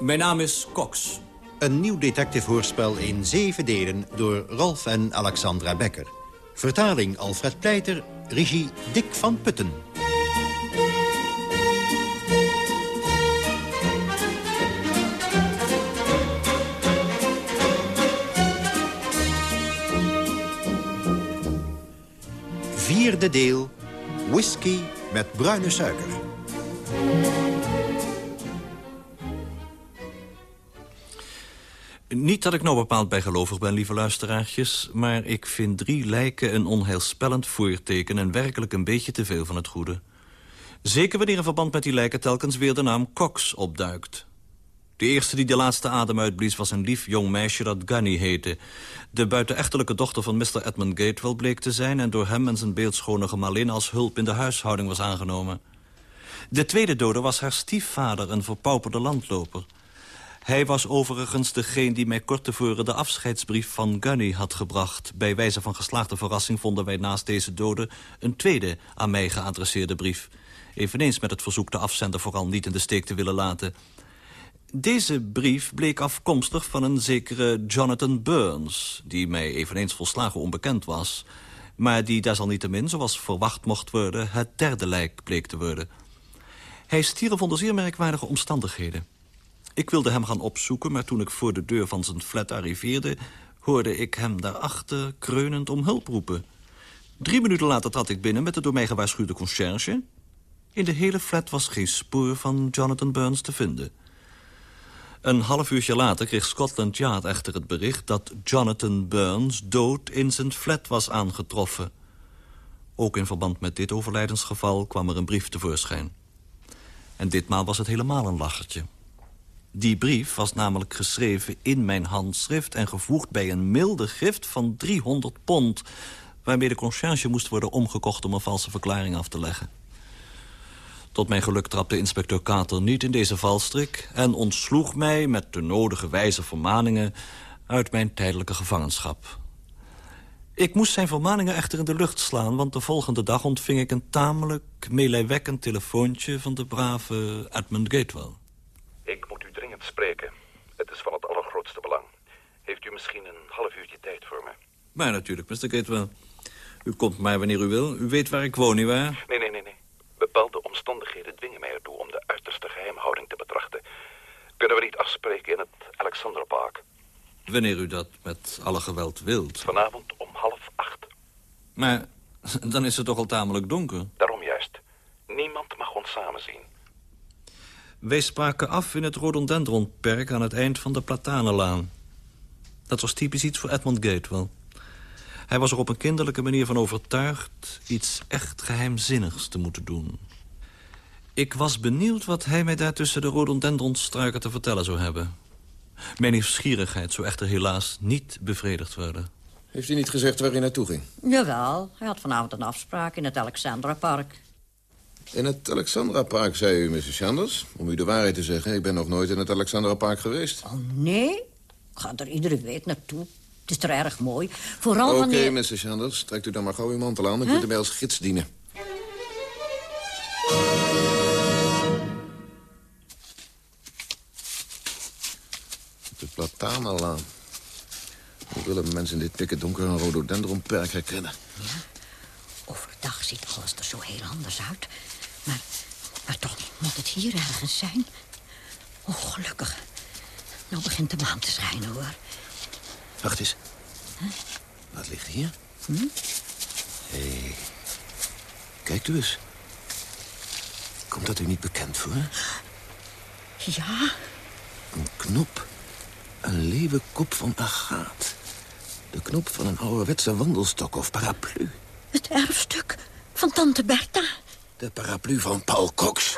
Mijn naam is Cox. Een nieuw detectivehoorspel in zeven delen door Rolf en Alexandra Becker. Vertaling Alfred Pleiter, regie Dick van Putten. Vierde deel, whisky met bruine suiker. Niet dat ik nou bepaald bijgelovig ben, lieve luisteraartjes... maar ik vind drie lijken een onheilspellend voorteken... en werkelijk een beetje te veel van het goede. Zeker wanneer in verband met die lijken telkens weer de naam Cox opduikt. De eerste die de laatste adem uitblies was een lief jong meisje dat Gunny heette. De buitenechtelijke dochter van Mr. Edmund Gatewell bleek te zijn... en door hem en zijn beeldschone gemalin als hulp in de huishouding was aangenomen. De tweede dode was haar stiefvader, een verpauperde landloper... Hij was overigens degene die mij kort tevoren de afscheidsbrief van Gunny had gebracht. Bij wijze van geslaagde verrassing vonden wij naast deze dode... een tweede aan mij geadresseerde brief. Eveneens met het verzoek de afzender vooral niet in de steek te willen laten. Deze brief bleek afkomstig van een zekere Jonathan Burns... die mij eveneens volslagen onbekend was... maar die desalniettemin, zoals verwacht mocht worden... het derde lijk bleek te worden. Hij stierf onder zeer merkwaardige omstandigheden. Ik wilde hem gaan opzoeken, maar toen ik voor de deur van zijn flat arriveerde... hoorde ik hem daarachter kreunend om hulp roepen. Drie minuten later trad ik binnen met de door mij gewaarschuwde conciërge. In de hele flat was geen spoor van Jonathan Burns te vinden. Een half uurtje later kreeg Scotland Yard echter het bericht... dat Jonathan Burns dood in zijn flat was aangetroffen. Ook in verband met dit overlijdensgeval kwam er een brief tevoorschijn. En ditmaal was het helemaal een lachertje. Die brief was namelijk geschreven in mijn handschrift... en gevoegd bij een milde gift van 300 pond... waarmee de conciërge moest worden omgekocht om een valse verklaring af te leggen. Tot mijn geluk trapte inspecteur Kater niet in deze valstrik... en ontsloeg mij met de nodige wijze vermaningen... uit mijn tijdelijke gevangenschap. Ik moest zijn vermaningen echter in de lucht slaan... want de volgende dag ontving ik een tamelijk meelijwekkend telefoontje... van de brave Edmund Gatewell. U spreken. Het is van het allergrootste belang. Heeft u misschien een half uurtje tijd voor me? Maar natuurlijk, Mr. Gatewell. U komt maar wanneer u wil. U weet waar ik woon, nietwaar? Nee, nee, nee, nee. Bepaalde omstandigheden dwingen mij ertoe om de uiterste geheimhouding te betrachten. Kunnen we niet afspreken in het Alexanderpark? Wanneer u dat met alle geweld wilt. Vanavond om half acht. Maar dan is het toch al tamelijk donker. Daarom juist. Niemand mag ons samen zien. Wij spraken af in het rhododendronperk aan het eind van de Platanenlaan. Dat was typisch iets voor Edmund Gatewell. Hij was er op een kinderlijke manier van overtuigd... iets echt geheimzinnigs te moeten doen. Ik was benieuwd wat hij mij daar tussen de rhododendronstruiken te vertellen zou hebben. Mijn nieuwsgierigheid zou echter helaas niet bevredigd worden. Heeft hij niet gezegd waar hij naartoe ging? Jawel, hij had vanavond een afspraak in het Alexandra-park. In het Alexandra-park, zei u, Mrs. Sanders. Om u de waarheid te zeggen, ik ben nog nooit in het Alexandra-park geweest. Oh, nee? Ik ga er iedere week naartoe. Het is er erg mooi. Vooral Oké, wanneer... Mrs. Sanders, trekt u dan maar gauw uw mantel aan. Dan kunt u mij als gids dienen. De Platanenlaan. Hoe willen mensen in dit pikke donker een rhododendronperk herkennen? Overdag ziet alles er zo heel anders uit. Maar, maar toch moet het hier ergens zijn. Oh, gelukkig. Nou begint de maan te schijnen, hoor. Wacht eens. Wat ligt hier? Hm? Hé. Hey. Kijk u eens. Komt dat u niet bekend voor? Ja? Een knop. Een leeuwenkop van agaat. De knop van een ouderwetse wandelstok of paraplu. Het erfstuk van tante Bertha. De paraplu van Paul Cox.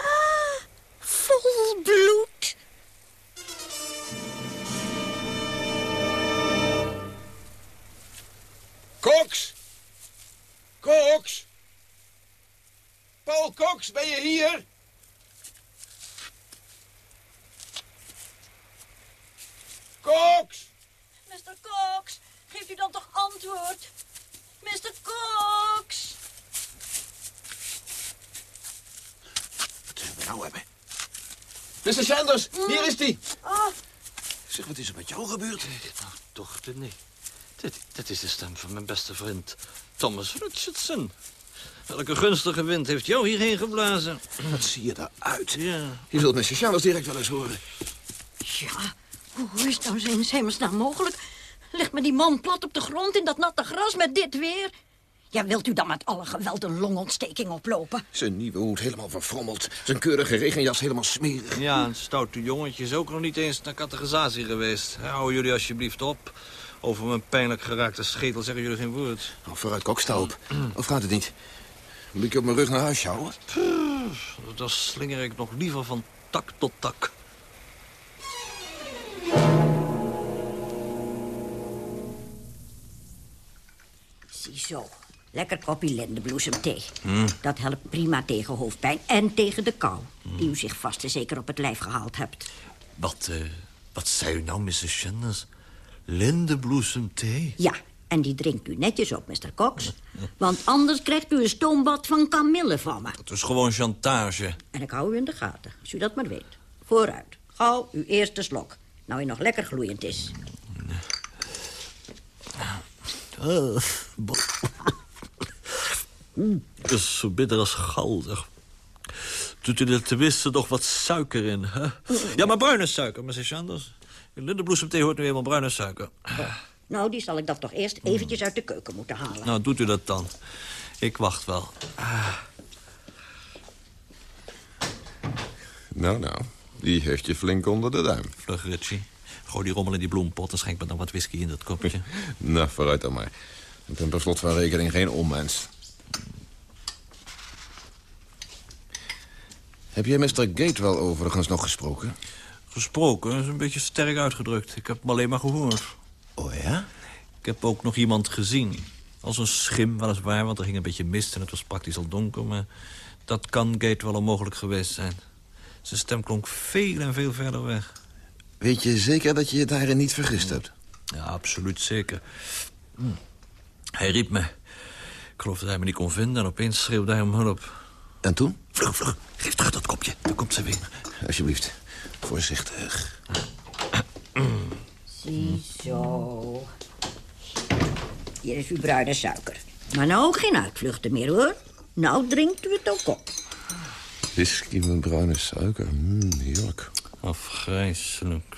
Gebeurd? Nou, toch, nee. Dit, dit is de stem van mijn beste vriend, Thomas Richardson. Welke gunstige wind heeft jou hierheen geblazen? Wat zie je eruit? Ja. Je zult Mr. Sanders direct wel eens horen. ja. Hoe is het nou in hemelsnaam mogelijk? Ligt me die man plat op de grond in dat natte gras met dit weer? Ja, wilt u dan met alle geweld een longontsteking oplopen? Zijn nieuwe hoed helemaal verfrommeld. Zijn keurige regenjas helemaal smerig. Ja, een stoute jongetje is ook nog niet eens naar categorisatie geweest. Hou jullie alsjeblieft op. Over mijn pijnlijk geraakte schetel zeggen jullie geen woord. Nou, vooruit, kok, sta op. Of gaat het niet? Moet ik je op mijn rug naar huis sjouwen? Pff, Dan slinger ik nog liever van tak tot tak. Ziezo. Lekker kopje lindenbloesemthee. Mm. Dat helpt prima tegen hoofdpijn en tegen de kou... die u zich vast en zeker op het lijf gehaald hebt. Wat, eh, Wat zei u nou, Mrs. Sanders? Lindenbloesemthee? Ja, en die drinkt u netjes op, Mr. Cox. Want anders krijgt u een stoombad van kamille van me. Het is gewoon chantage. En ik hou u in de gaten, als u dat maar weet. Vooruit. Gauw, uw eerste slok. Nou, je nog lekker gloeiend is. Uh, Het is zo bitter als gal, zeg. Doet u er tenminste nog wat suiker in, hè? Ja, maar bruine suiker, Mrs. Sanders. In lindenbloesemthee hoort nu eenmaal bruine suiker. Nou, die zal ik dat toch eerst eventjes uit de keuken moeten halen. Nou, doet u dat dan. Ik wacht wel. Nou, nou. Die heeft je flink onder de duim. Vlug, Richie. Gooi die rommel in die bloempot en schenk me dan wat whisky in dat kopje. Nou, vooruit dan maar. Ik ben per slot van rekening geen onmens. Heb jij Mr. Gatewell overigens nog gesproken? Gesproken is een beetje sterk uitgedrukt. Ik heb hem alleen maar gehoord. Oh ja? Ik heb ook nog iemand gezien. Als een schim, weliswaar, want er ging een beetje mist... en het was praktisch al donker, maar dat kan Gatewell onmogelijk geweest zijn. Zijn stem klonk veel en veel verder weg. Weet je zeker dat je je daarin niet vergist hebt? Ja, absoluut zeker. Hm. Hij riep me. Ik geloof dat hij me niet kon vinden en opeens schreeuwde hij om hulp. En toen? Vlug, vlug. Geef terug dat kopje. Daar komt ze weer. Alsjeblieft. Voorzichtig. Ziezo. Hier is uw bruine suiker. Maar nou ook geen uitvluchten meer, hoor. Nou drinkt u het ook op. Whisky met bruine suiker. Mm, heerlijk. Afgrijselijk.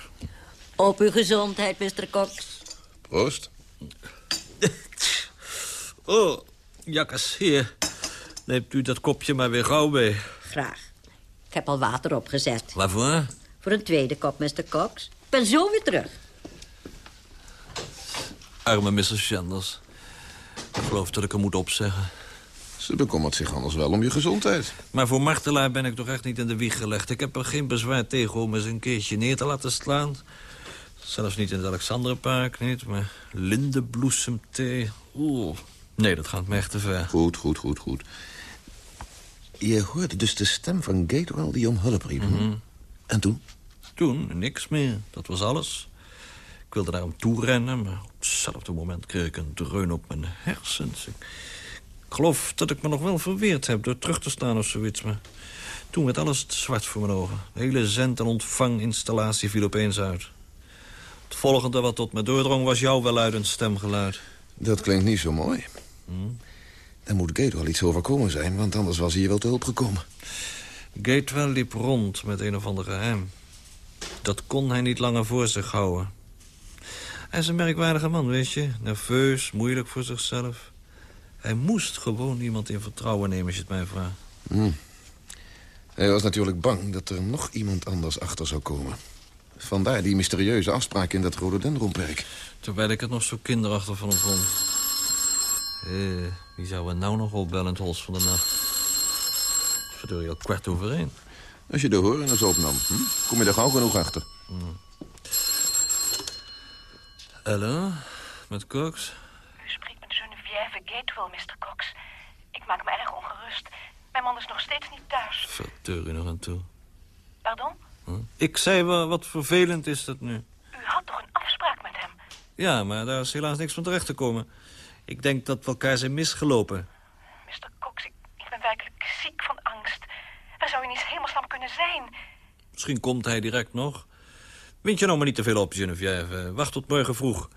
Op uw gezondheid, Mr. Cox. Proost. Oh, jakkes, hier. Neemt u dat kopje maar weer gauw mee. Graag. Ik heb al water opgezet. Waarvoor? Voor een tweede kop, Mr. Cox. Ik ben zo weer terug. Arme Mrs. Sanders. Ik geloof dat ik hem moet opzeggen. Ze bekommert zich anders wel om je gezondheid. Maar voor martelaar ben ik toch echt niet in de wieg gelegd. Ik heb er geen bezwaar tegen om eens een keertje neer te laten slaan. Zelfs niet in het Alexanderpark, niet. Maar lindenbloesemthee. Oeh. Nee, dat gaat me echt te ver. Goed, goed, goed, goed. Je hoorde dus de stem van Gatewell die om hulp riep. Mhm. En toen? Toen niks meer. Dat was alles. Ik wilde naar hem toe rennen, maar op hetzelfde moment kreeg ik een dreun op mijn hersens. Ik, ik geloof dat ik me nog wel verweerd heb door terug te staan of zoiets. Maar toen werd alles zwart voor mijn ogen. De hele zend- en ontvanginstallatie viel opeens uit. Het volgende wat tot me doordrong was jouw welluidend stemgeluid. Dat klinkt niet zo mooi. Hm? Dan moet Gatewell iets overkomen zijn, want anders was hij je wel te hulp gekomen. Gatewell liep rond met een of ander geheim. Dat kon hij niet langer voor zich houden. Hij is een merkwaardige man, weet je. Nerveus, moeilijk voor zichzelf. Hij moest gewoon iemand in vertrouwen nemen, als je het mij vraagt. Hm. Hij was natuurlijk bang dat er nog iemand anders achter zou komen. Vandaar die mysterieuze afspraak in dat rhododendronperk. Terwijl ik het nog zo kinderachtig van hem vond. Eh, wie zou er nou nog opbellen in het hols van de nacht? Verdorie, al kwart over één. Als je de horen eens opnam, hm? kom je er gauw genoeg achter. Hallo, met Cox? U spreekt met Geneviève Gatewell, Mr. Cox. Ik maak me erg ongerust. Mijn man is nog steeds niet thuis. Verdorie nog aan toe. Pardon? Hm? Ik zei wel, wat vervelend is dat nu. U had toch een afspraak met hem? Ja, maar daar is helaas niks van terecht te komen. Ik denk dat we elkaar zijn misgelopen. Mr. Cox, ik, ik ben werkelijk ziek van angst. Waar zou u niet hemelsnaam kunnen zijn? Misschien komt hij direct nog. Wind je nou maar niet te veel op, Geneviève. Wacht tot morgen vroeg.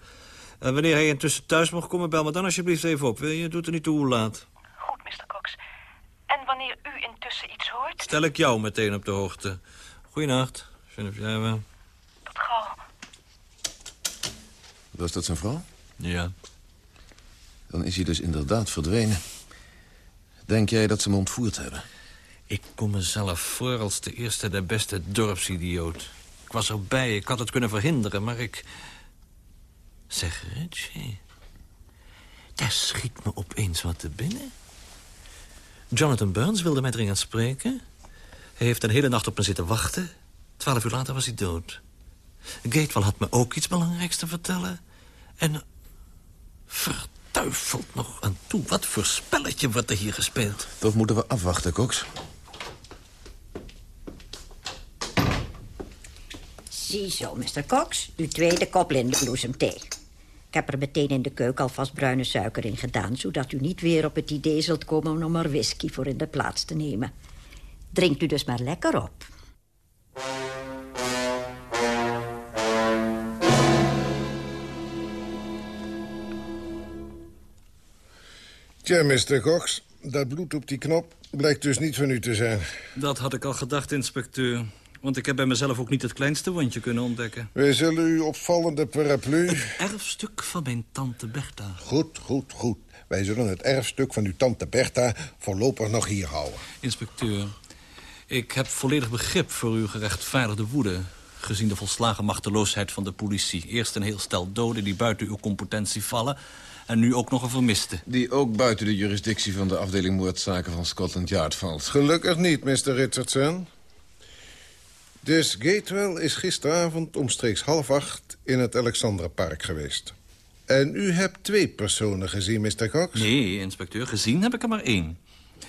En wanneer hij intussen thuis mag komen, bel me dan alsjeblieft even op. Wil je? Doet er niet toe hoe laat. Goed, Mr. Cox. En wanneer u intussen iets hoort, Stel ik jou meteen op de hoogte. Goeienacht, Geneviève. tot gauw. Was dat zijn vrouw? Ja. Dan is hij dus inderdaad verdwenen. Denk jij dat ze hem ontvoerd hebben? Ik kom mezelf voor als de eerste de beste dorpsidioot. Ik was erbij, ik had het kunnen verhinderen, maar ik... Zeg, Richie... Daar schiet me opeens wat te binnen. Jonathan Burns wilde mij dringend spreken. Hij heeft een hele nacht op me zitten wachten. Twaalf uur later was hij dood. Gatewell had me ook iets belangrijks te vertellen. En verduiveld nog aan toe. Wat voor spelletje wordt er hier gespeeld? Toch moeten we afwachten, Cox. Ziezo, Mr. Cox. Uw tweede kop lindenbloesemthee. Ik heb er meteen in de keuken alvast bruine suiker in gedaan... zodat u niet weer op het idee zult komen om er whisky voor in de plaats te nemen. Drinkt u dus maar lekker op. Tja, Mr. Cox, dat bloed op die knop blijkt dus niet van u te zijn. Dat had ik al gedacht, inspecteur. Want ik heb bij mezelf ook niet het kleinste wondje kunnen ontdekken. Wij zullen uw opvallende paraplu... Erfstuk van mijn tante Bertha. Goed, goed, goed. Wij zullen het erfstuk van uw tante Bertha voorlopig nog hier houden. Inspecteur, ik heb volledig begrip voor uw gerechtvaardigde woede... gezien de volslagen machteloosheid van de politie. Eerst een heel stel doden die buiten uw competentie vallen... en nu ook nog een vermiste. Die ook buiten de jurisdictie van de afdeling moordzaken van Scotland Yard valt. Gelukkig niet, Mr. Richardson. Dus Gatewell is gisteravond omstreeks half acht in het Alexandrapark geweest. En u hebt twee personen gezien, Mr. Cox? Nee, inspecteur, gezien heb ik er maar één.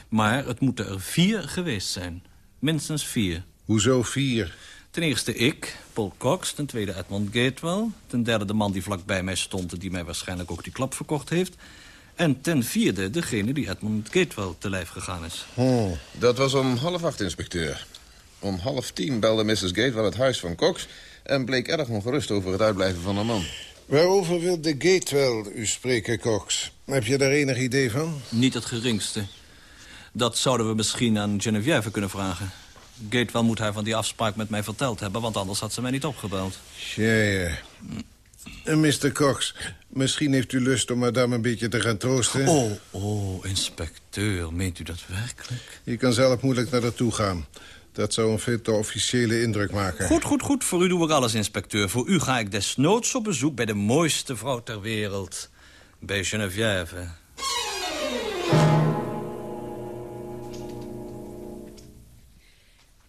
Maar het moeten er vier geweest zijn. Minstens vier. Hoezo vier? Ten eerste ik, Paul Cox. Ten tweede Edmund Gatewell. Ten derde de man die vlakbij mij stond... en die mij waarschijnlijk ook die klap verkocht heeft. En ten vierde degene die Edmund Gatewell te lijf gegaan is. Oh. Dat was om half acht, inspecteur. Om half tien belde Mrs. Gatewell het huis van Cox... en bleek erg ongerust over het uitblijven van haar man. Waarover wil de Gatewell u spreken, Cox? Heb je daar enig idee van? Niet het geringste. Dat zouden we misschien aan Geneviève kunnen vragen. Gatewell moet haar van die afspraak met mij verteld hebben... want anders had ze mij niet opgebeld. Ja. En Mr. Cox, misschien heeft u lust om madame een beetje te gaan troosten? Oh, oh, inspecteur, meent u dat werkelijk? Je kan zelf moeilijk naar haar toe gaan. Dat zou een veel te officiële indruk maken. Goed, goed, goed. Voor u doe ik alles, inspecteur. Voor u ga ik desnoods op bezoek bij de mooiste vrouw ter wereld. Bij Geneviève.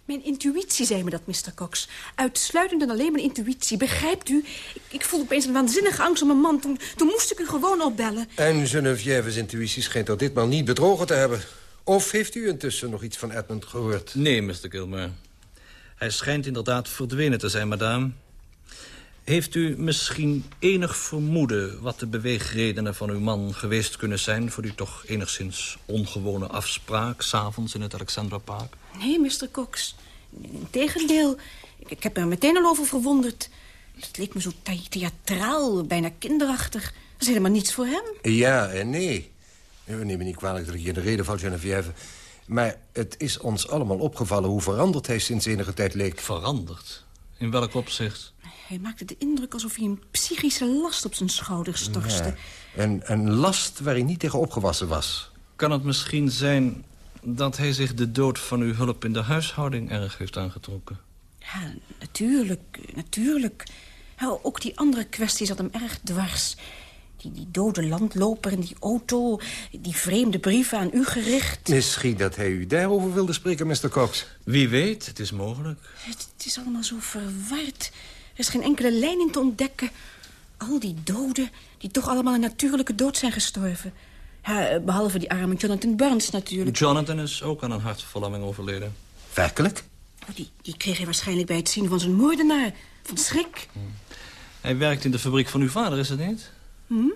Mijn intuïtie zei me dat, Mr. Cox. Uitsluitend en alleen mijn intuïtie. Begrijpt u? Ik, ik voelde opeens een waanzinnige angst om mijn man. Toen, toen moest ik u gewoon opbellen. En Genevieve's intuïtie schijnt tot ditmaal niet bedrogen te hebben. Of heeft u intussen nog iets van Edmund gehoord? Nee, Mr. Gilmer. Hij schijnt inderdaad verdwenen te zijn, madame. Heeft u misschien enig vermoeden wat de beweegredenen van uw man geweest kunnen zijn... voor die toch enigszins ongewone afspraak... s'avonds in het Alexandrapark? Nee, Mr. Cox. Integendeel, ik, ik heb er meteen al over verwonderd. Het leek me zo theatraal, bijna kinderachtig. Dat is helemaal niets voor hem. Ja en nee. We nemen niet kwalijk dat ik je in de reden val, Geneviève. Maar het is ons allemaal opgevallen hoe veranderd hij sinds enige tijd leek. Veranderd? In welk opzicht? Hij maakte de indruk alsof hij een psychische last op zijn schouders storste. Ja, een, een last waar hij niet tegen opgewassen was. Kan het misschien zijn dat hij zich de dood van uw hulp in de huishouding erg heeft aangetrokken? Ja, natuurlijk, natuurlijk. Ja, ook die andere kwestie zat hem erg dwars. Die, die dode landloper en die auto, die vreemde brieven aan u gericht. Misschien dat hij u daarover wilde spreken, Mr. Cox. Wie weet, het is mogelijk. Het, het is allemaal zo verward. Er is geen enkele lijn in te ontdekken. Al die doden, die toch allemaal een natuurlijke dood zijn gestorven. Ja, behalve die arme Jonathan Burns natuurlijk. Jonathan is ook aan een hartverlamming overleden. Werkelijk? Oh, die, die kreeg hij waarschijnlijk bij het zien van zijn moordenaar. Van schrik. Hm. Hij werkt in de fabriek van uw vader, is het niet? Hm?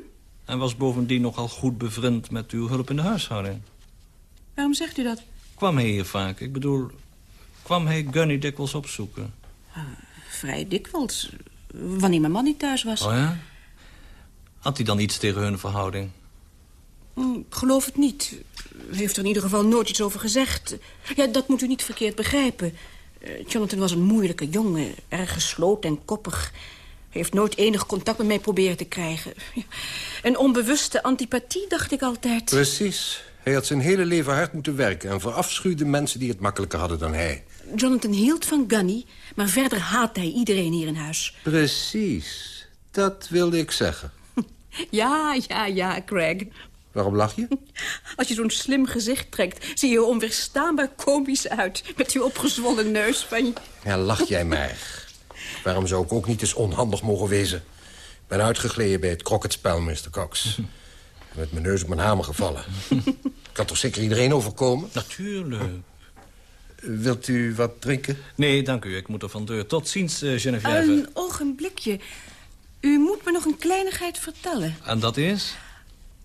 En was bovendien nogal goed bevriend met uw hulp in de huishouding. Waarom zegt u dat? Kwam hij hier vaak? Ik bedoel, kwam hij Gunny dikwijls opzoeken? Uh, vrij dikwijls. Wanneer mijn man niet thuis was. Oh ja? Had hij dan iets tegen hun verhouding? Hm, ik geloof het niet. U heeft er in ieder geval nooit iets over gezegd. Ja, dat moet u niet verkeerd begrijpen. Uh, Jonathan was een moeilijke jongen. Erg gesloten en koppig. Hij heeft nooit enig contact met mij proberen te krijgen. Een onbewuste antipathie, dacht ik altijd. Precies. Hij had zijn hele leven hard moeten werken... en verafschuwde mensen die het makkelijker hadden dan hij. Jonathan hield van Gunny, maar verder haat hij iedereen hier in huis. Precies. Dat wilde ik zeggen. Ja, ja, ja, Craig. Waarom lach je? Als je zo'n slim gezicht trekt, zie je er onweerstaanbaar komisch uit. Met die opgezwollen neus van je. Ja, lach jij maar. Waarom zou ik ook niet eens onhandig mogen wezen? Ik ben uitgegleden bij het krokketspel, Mr. Cox. Met mijn neus op mijn hamer gevallen. kan toch zeker iedereen overkomen? Natuurlijk. Wilt u wat drinken? Nee, dank u. Ik moet er van deur. Tot ziens, uh, Geneviève. Een ogenblikje. U moet me nog een kleinigheid vertellen. En dat is?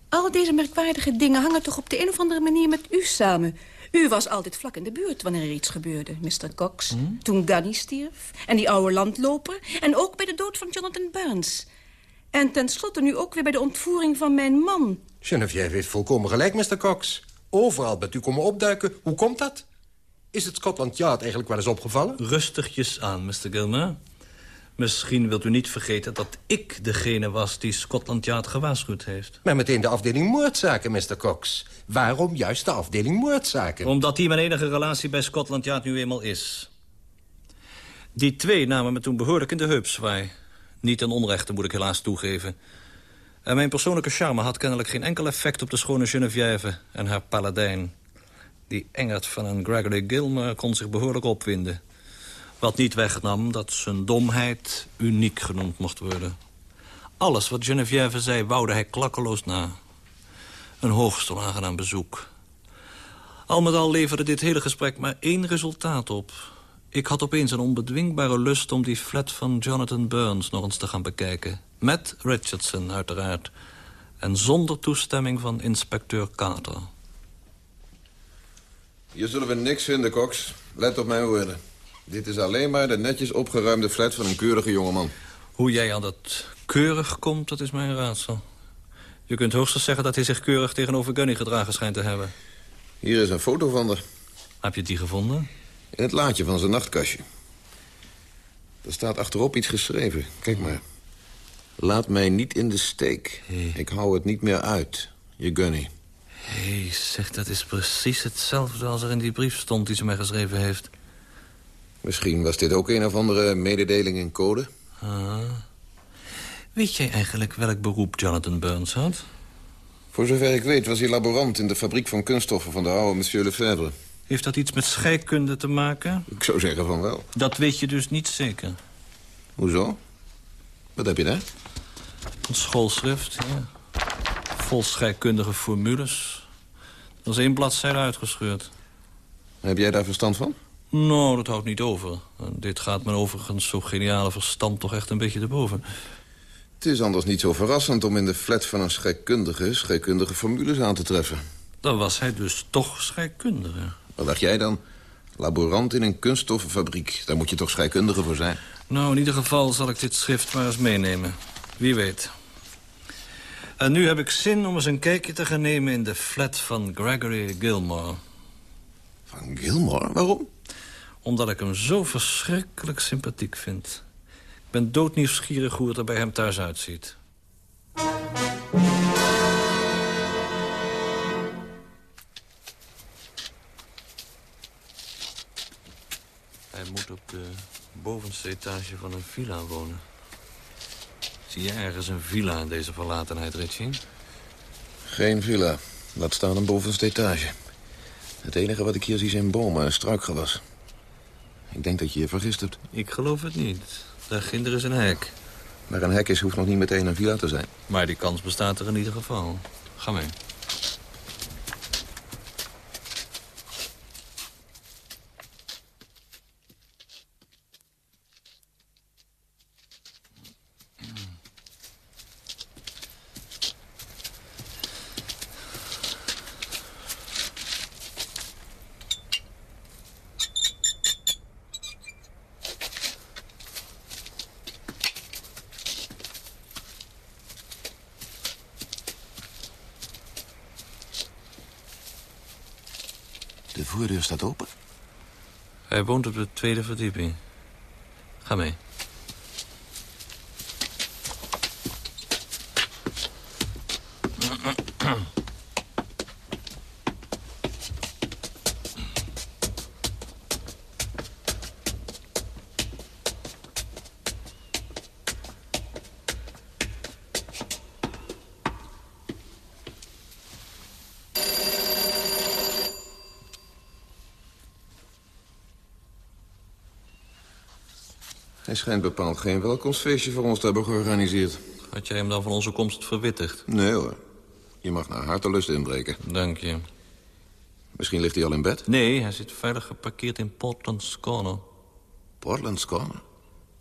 Al deze merkwaardige dingen hangen toch op de een of andere manier met u samen. U was altijd vlak in de buurt wanneer er iets gebeurde, Mr. Cox. Hm? Toen Gunny stierf. En die oude landloper. En ook bij de dood van Jonathan Burns. En tenslotte nu ook weer bij de ontvoering van mijn man. Geneviève heeft volkomen gelijk, Mr. Cox. Overal bent u komen opduiken. Hoe komt dat? Is het Scotland Yard eigenlijk wel eens opgevallen? Rustigjes aan, Mr. Gilmer. Misschien wilt u niet vergeten dat ik degene was die Scotland Yard gewaarschuwd heeft. Maar meteen de afdeling moordzaken, Mr. Cox. Waarom juist de afdeling moordzaken? Omdat die mijn enige relatie bij Scotland Yard nu eenmaal is. Die twee namen me toen behoorlijk in de heup zwaai. Niet ten onrechte, moet ik helaas toegeven. En mijn persoonlijke charme had kennelijk geen enkel effect... op de schone Geneviève en haar paladijn. Die engert van een Gregory Gilmer kon zich behoorlijk opwinden. Wat niet wegnam dat zijn domheid uniek genoemd mocht worden. Alles wat Geneviève zei, woude hij klakkeloos na. Een hoogst onaangenaam bezoek. Al met al leverde dit hele gesprek maar één resultaat op. Ik had opeens een onbedwingbare lust om die flat van Jonathan Burns nog eens te gaan bekijken. Met Richardson, uiteraard. En zonder toestemming van inspecteur Carter. Hier zullen we niks vinden, Cox. Let op mijn woorden. Dit is alleen maar de netjes opgeruimde flat van een keurige jongeman. Hoe jij aan dat keurig komt, dat is mijn raadsel. Je kunt hoogstens zeggen dat hij zich keurig tegenover Gunny gedragen schijnt te hebben. Hier is een foto van haar. Heb je die gevonden? In het laadje van zijn nachtkastje. Er staat achterop iets geschreven. Kijk maar. Laat mij niet in de steek. Ik hou het niet meer uit. Je Gunny. Hé, hey, zeg, dat is precies hetzelfde als er in die brief stond die ze mij geschreven heeft. Misschien was dit ook een of andere mededeling in code. Ah. Weet jij eigenlijk welk beroep Jonathan Burns had? Voor zover ik weet was hij laborant in de fabriek van kunststoffen van de oude monsieur Lefebvre. Heeft dat iets met scheikunde te maken? Ik zou zeggen van wel. Dat weet je dus niet zeker. Hoezo? Wat heb je daar? Een schoolschrift, ja. Vol scheikundige formules. Er is één bladzijde uitgescheurd. Heb jij daar verstand van? Nou, dat houdt niet over. Dit gaat mijn overigens zo geniale verstand toch echt een beetje te boven. Het is anders niet zo verrassend om in de flat van een scheikundige... scheikundige formules aan te treffen. Dan was hij dus toch scheikundige. Wat dacht jij dan? Laborant in een kunststoffenfabriek. Daar moet je toch scheikundige voor zijn? Nou, in ieder geval zal ik dit schrift maar eens meenemen. Wie weet. En nu heb ik zin om eens een kijkje te gaan nemen... in de flat van Gregory Gilmore. Van Gilmore? Waarom? Omdat ik hem zo verschrikkelijk sympathiek vind. Ik ben doodnieuwsgierig hoe het er bij hem thuis uitziet. Hij moet op de bovenste etage van een villa wonen. Zie je ergens een villa in deze verlatenheid, Richie? Geen villa. Laat staan een bovenste etage. Het enige wat ik hier zie zijn bomen en struikgewas. Ik denk dat je je vergist hebt. Ik geloof het niet. Daarginder is een hek. Maar een hek is hoeft nog niet meteen een villa te zijn. Maar die kans bestaat er in ieder geval. Ga mee. De voordeur staat open. Hij woont op de tweede verdieping. Ga mee. Bepaald geen welkomstfeestje voor ons te hebben georganiseerd. Had jij hem dan van onze komst verwittigd? Nee hoor. Je mag naar hartelust inbreken. Dank je. Misschien ligt hij al in bed. Nee, hij zit veilig geparkeerd in Portland's Corner. Portland's Corner?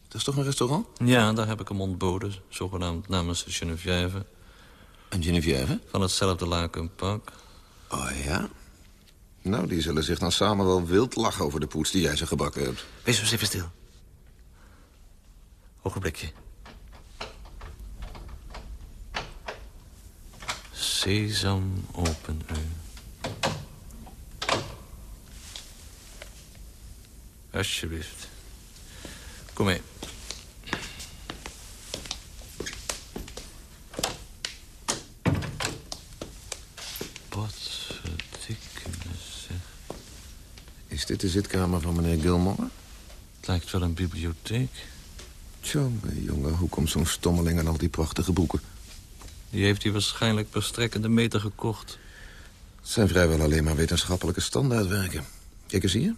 Dat is toch een restaurant? Ja, daar heb ik hem ontboden, zogenaamd namens Geneviève. En Geneviève? Van hetzelfde lakenpak. Oh ja? Nou, die zullen zich dan samen wel wild lachen over de poets die jij ze gebakken hebt. Wees eens even stil. Ogenblikje. Sesam, open u. Alsjeblieft. Kom mee. Me zeg. Is dit de zitkamer van meneer Gilmore? Het lijkt wel een bibliotheek. Tjonge, jongen, hoe komt zo'n stommeling aan al die prachtige boeken? Die heeft hij waarschijnlijk per strekkende meter gekocht. Het zijn vrijwel alleen maar wetenschappelijke standaardwerken. Kijk eens hier.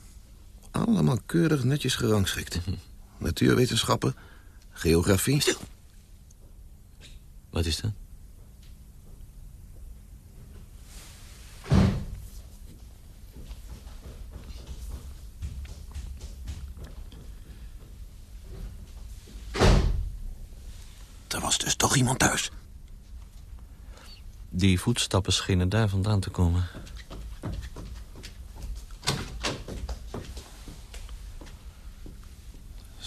Allemaal keurig netjes gerangschikt. Natuurwetenschappen, geografie. Stil. Wat is dat? Er was dus toch iemand thuis. Die voetstappen schenen daar vandaan te komen.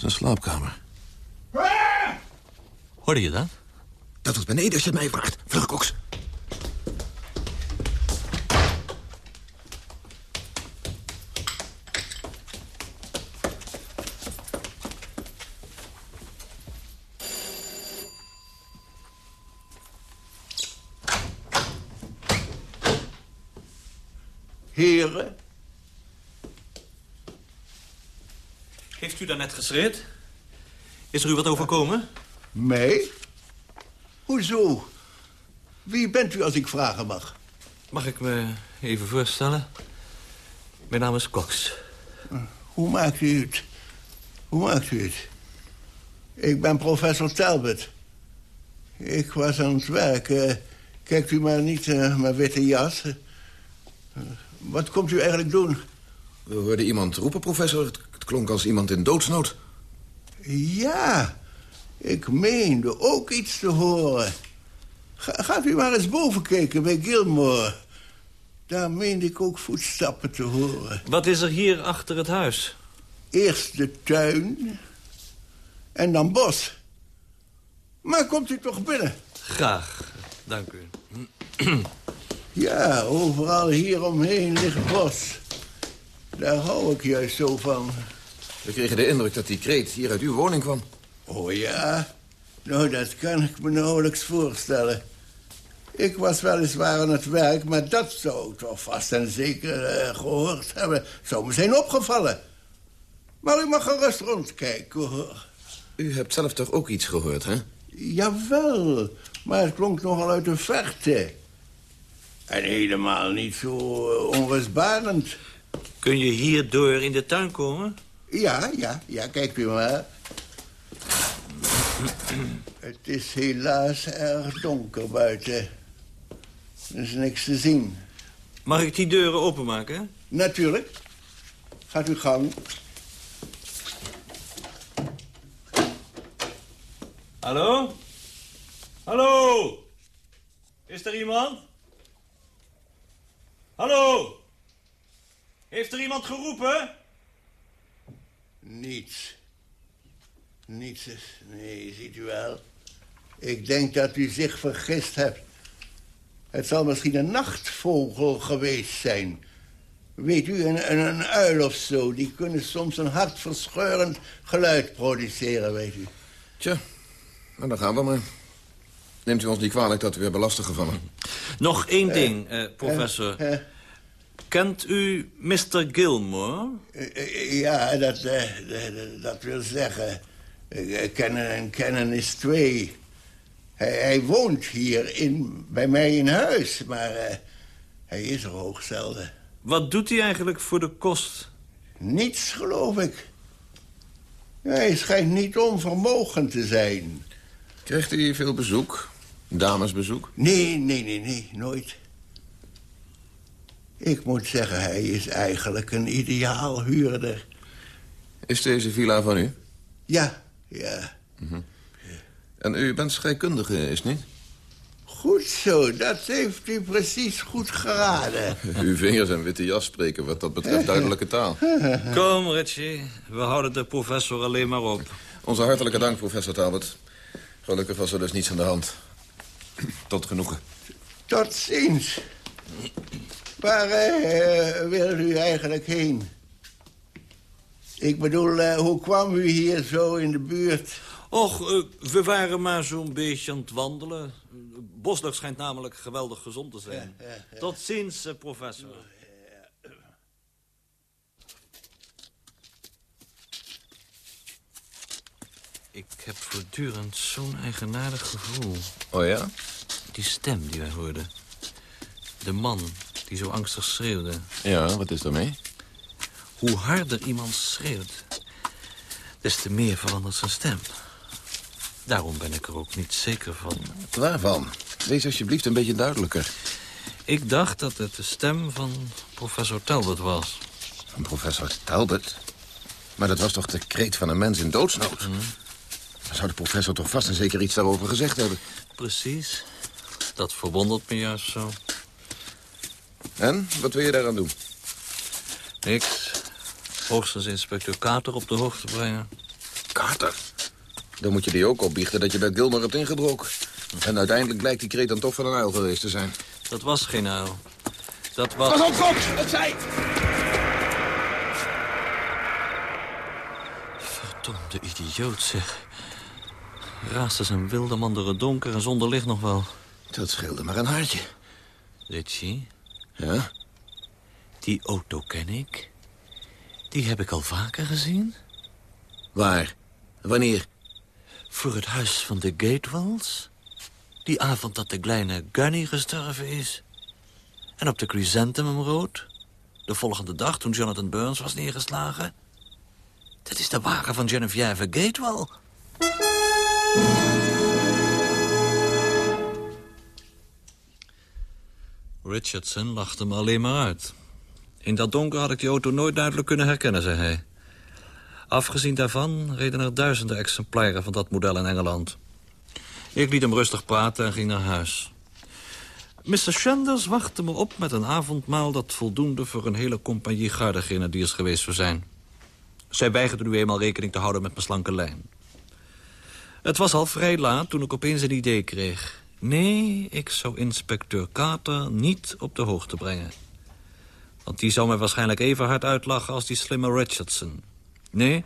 Een slaapkamer. Hoorde je dat? Dat was beneden als je het mij vraagt. Vlug, Cox. Heren, Geschreeuwd? Is er u wat overkomen? mij? Hoezo? Wie bent u als ik vragen mag? Mag ik me even voorstellen? Mijn naam is Cox. Hoe maakt u het? Hoe maakt u het? Ik ben professor Talbot. Ik was aan het werk. eh, kijkt u maar niet naar mijn witte jas. Eh, wat komt u eigenlijk doen? We hoorden iemand roepen, professor. Het klonk als iemand in doodsnood. Ja, ik meende ook iets te horen. Ga- gaat u maar eens boven kijken bij Gilmore. Daar meende ik ook voetstappen te horen. Wat is er hier achter het huis? Eerst de tuin en dan bos. Maar komt u toch binnen? Graag, dank u. Ja, overal hier omheen ligt bos. Daar hou ik juist zo van. We kregen de indruk dat die kreet hier uit uw woning kwam. Oh ja? Nou, dat kan ik me nauwelijks voorstellen. Ik was weliswaar aan het werk, maar dat zou ik toch vast en zeker eh, gehoord hebben. Zou me zijn opgevallen. Maar u mag gerust rondkijken, hoor. U hebt zelf toch ook iets gehoord, hè? Jawel, maar het klonk nogal uit de verte. En helemaal niet zo eh, onrustbarend. Kun je hier door in de tuin komen? Ja, ja, ja, kijkt u maar. Het is helaas erg donker buiten. Er is niks te zien. Mag ik die deuren openmaken? Natuurlijk. Gaat uw gang. Hallo? Hallo? Is er iemand? Hallo? Heeft er iemand geroepen? Niets. Niets. Nee, ziet u wel. Ik denk dat u zich vergist hebt. Het zal misschien een nachtvogel geweest zijn. Weet u, een, een, een uil of zo, die kunnen soms een hartverscheurend geluid produceren, weet u. Tja, nou dan gaan we maar. Neemt u ons niet kwalijk dat we hebben lastiggevallen. Nog één ding, eh, professor. Eh, eh, Kent u Mr. Gilmore? ja, dat, eh, dat- wil zeggen... eh, kennen en kennen is twee. Hij, hij woont hier in, bij mij in huis, maar eh, hij is er hoog zelden. Wat doet hij eigenlijk voor de kost? Niets, geloof ik. Hij schijnt niet onvermogend te zijn. Krijgt u veel bezoek? Damesbezoek? Nee, nee, nee, nee, nooit. Ik moet zeggen, hij is eigenlijk een ideaal huurder. Is deze villa van u? Ja, ja. Mhm. En u bent scheikundige, is niet? Goed zo, dat heeft u precies goed geraden. Uw vingers en witte jas spreken wat dat betreft duidelijke taal. Kom, Richie. We houden de professor alleen maar op. Onze hartelijke dank, professor Talbot. Gelukkig was er dus niets aan de hand. Tot genoegen. Tot ziens. Waar eh, wil u eigenlijk heen? Ik bedoel, eh, hoe kwam u hier zo in de buurt? Och, eh, we waren maar zo'n beetje aan het wandelen. Boslucht schijnt namelijk geweldig gezond te zijn. Tot ziens, professor. Ik heb voortdurend zo'n eigenaardig gevoel. Oh ja? Die stem die wij hoorden. De man die zo angstig schreeuwde. Ja, wat is daarmee? Hoe harder iemand schreeuwt, des te meer verandert zijn stem. Daarom ben ik er ook niet zeker van. Waarvan? Wees alsjeblieft een beetje duidelijker. Ik dacht dat het de stem van professor Talbot was. Van professor Talbot? Maar dat was toch de kreet van een mens in doodsnood? Mhm. Dan zou de professor toch vast en zeker iets daarover gezegd hebben. Precies. Dat verwondert me juist zo. En? Wat wil je daaraan doen? Niks. Hoogstens inspecteur Kater op de hoogte brengen. Carter? Dan moet je die ook opbiechten dat je bij Gilmer hebt ingebroken. En uiteindelijk blijkt die kreet dan toch van een uil geweest te zijn. Dat was geen uil. Dat was... Pas op, Cox! Opzij! Verdomde idioot, zeg. Raasde zijn wilde man door het donker en zonder licht nog wel. Dat scheelde maar een haartje. Richie? Ja? Die auto ken ik. Die heb ik al vaker gezien. Waar? Wanneer? Voor het huis van de Gatewells. Die avond dat de kleine Gunny gestorven is. En op de Chrysanthemum Road. De volgende dag toen Jonathan Burns was neergeslagen. Dat is de wagen van Geneviève Gatewell. Richardson lachte me alleen maar uit. In dat donker had ik die auto nooit duidelijk kunnen herkennen, zei hij. Afgezien daarvan reden er duizenden exemplaren van dat model in Engeland. Ik liet hem rustig praten en ging naar huis. Mr. Sanders wachtte me op met een avondmaal... dat voldoende voor een hele compagnie gardegrenadiers geweest zou zijn. Zij weigerde nu eenmaal rekening te houden met mijn slanke lijn. Het was al vrij laat toen ik opeens een idee kreeg. Nee, ik zou inspecteur Carter niet op de hoogte brengen. Want die zou mij waarschijnlijk even hard uitlachen als die slimme Richardson. Nee,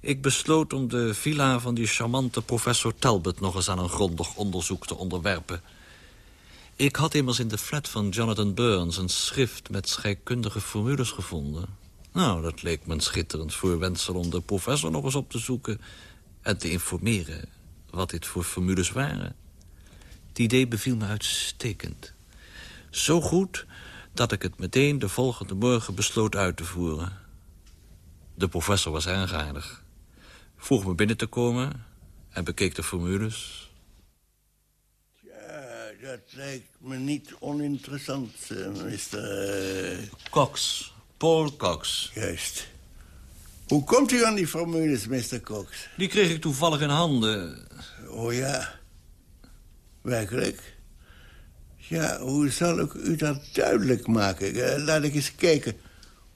ik besloot om de villa van die charmante professor Talbot... nog eens aan een grondig onderzoek te onderwerpen. Ik had immers in de flat van Jonathan Burns... een schrift met scheikundige formules gevonden. Nou, dat leek me een schitterend voorwendsel om de professor nog eens op te zoeken... en te informeren wat dit voor formules waren. Het idee beviel me uitstekend. Zo goed dat ik het meteen de volgende morgen besloot uit te voeren. De professor was erg aardig. Vroeg me binnen te komen en bekeek de formules. Ja, dat lijkt me niet oninteressant, eh, Mr. eh, Cox. Paul Cox. Juist. Hoe komt u aan die formules, Mr. Cox? Die kreeg ik toevallig in handen. Oh ja. Werkelijk? Ja, hoe zal ik u dat duidelijk maken? Eh, laat ik eens kijken.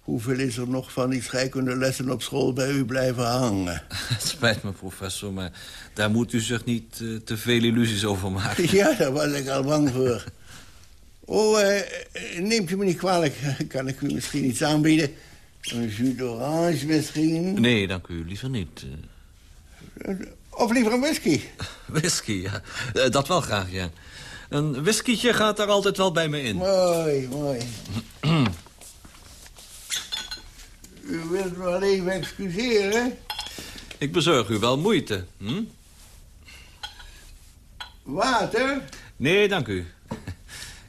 Hoeveel is er nog van die scheikundelessen op school bij u blijven hangen? Het spijt me, professor, maar daar moet u zich niet eh, te veel illusies over maken. Ja, daar was ik al bang voor. Oh, eh, neemt u me niet kwalijk. Kan ik u misschien iets aanbieden? Een jus d'orange misschien? Nee, dank u, liever niet. Of liever een whisky? whisky, ja. Eh, dat wel graag, ja. Een whiskietje gaat daar altijd wel bij me in. Mooi, mooi. U wilt me wel even excuseren? Ik bezorg u wel moeite. Hm? Water? Nee, dank u.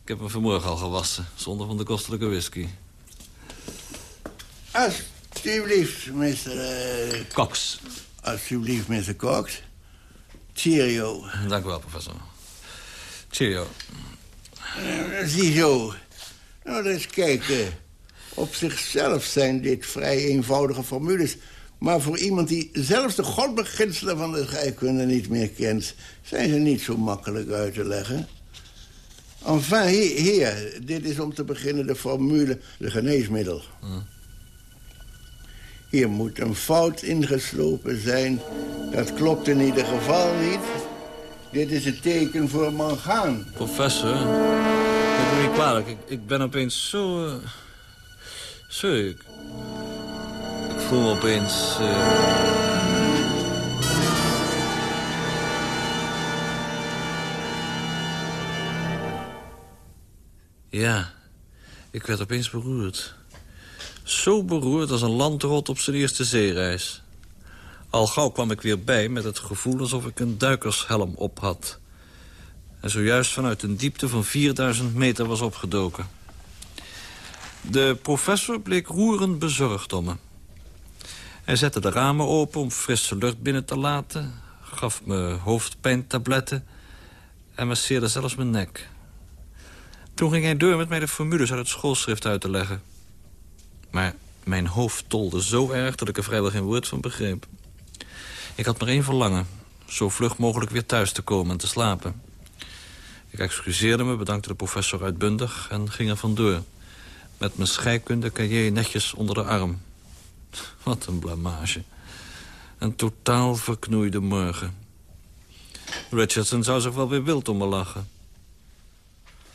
Ik heb hem vanmorgen al gewassen, zonder van de kostelijke whisky. Alsjeblieft, Mr. eh, Cox. Alsjeblieft, Mr. Cox. Cheerio. Dank u wel, professor. Cheerio. Eh, ziezo. Nou, eens kijken. Op zichzelf zijn dit vrij eenvoudige formules. Maar voor iemand die zelfs de grondbeginselen van de scheikunde niet meer kent... zijn ze niet zo makkelijk uit te leggen. Enfin, hier, hier, dit is om te beginnen de formule, de geneesmiddel. Hier moet een fout ingeslopen zijn. Dat klopt in ieder geval niet. Dit is het teken voor mangaan. Professor, ik me niet kwalijk. Ik, ik ben opeens zo... Uh... Sorry, ik, voel me opeens... Uh... Ja, ik werd opeens beroerd. Zo beroerd als een landrot op zijn eerste zeereis. Al gauw kwam ik weer bij met het gevoel alsof ik een duikershelm op had. En zojuist vanuit een diepte van 4000 meter was opgedoken. De professor bleek roerend bezorgd om me. Hij zette de ramen open om frisse lucht binnen te laten... gaf me hoofdpijntabletten en masseerde zelfs mijn nek. Toen ging hij door met mij de formules uit het schoolschrift uit te leggen. Maar mijn hoofd tolde zo erg dat ik er vrijwel geen woord van begreep. Ik had maar één verlangen. Zo vlug mogelijk weer thuis te komen en te slapen. Ik excuseerde me, bedankte de professor uitbundig en ging er vandoor. Met mijn scheikunde cahier netjes onder de arm. Wat een blamage. Een totaal verknoeide morgen. Richardson zou zich wel weer wild om me lachen.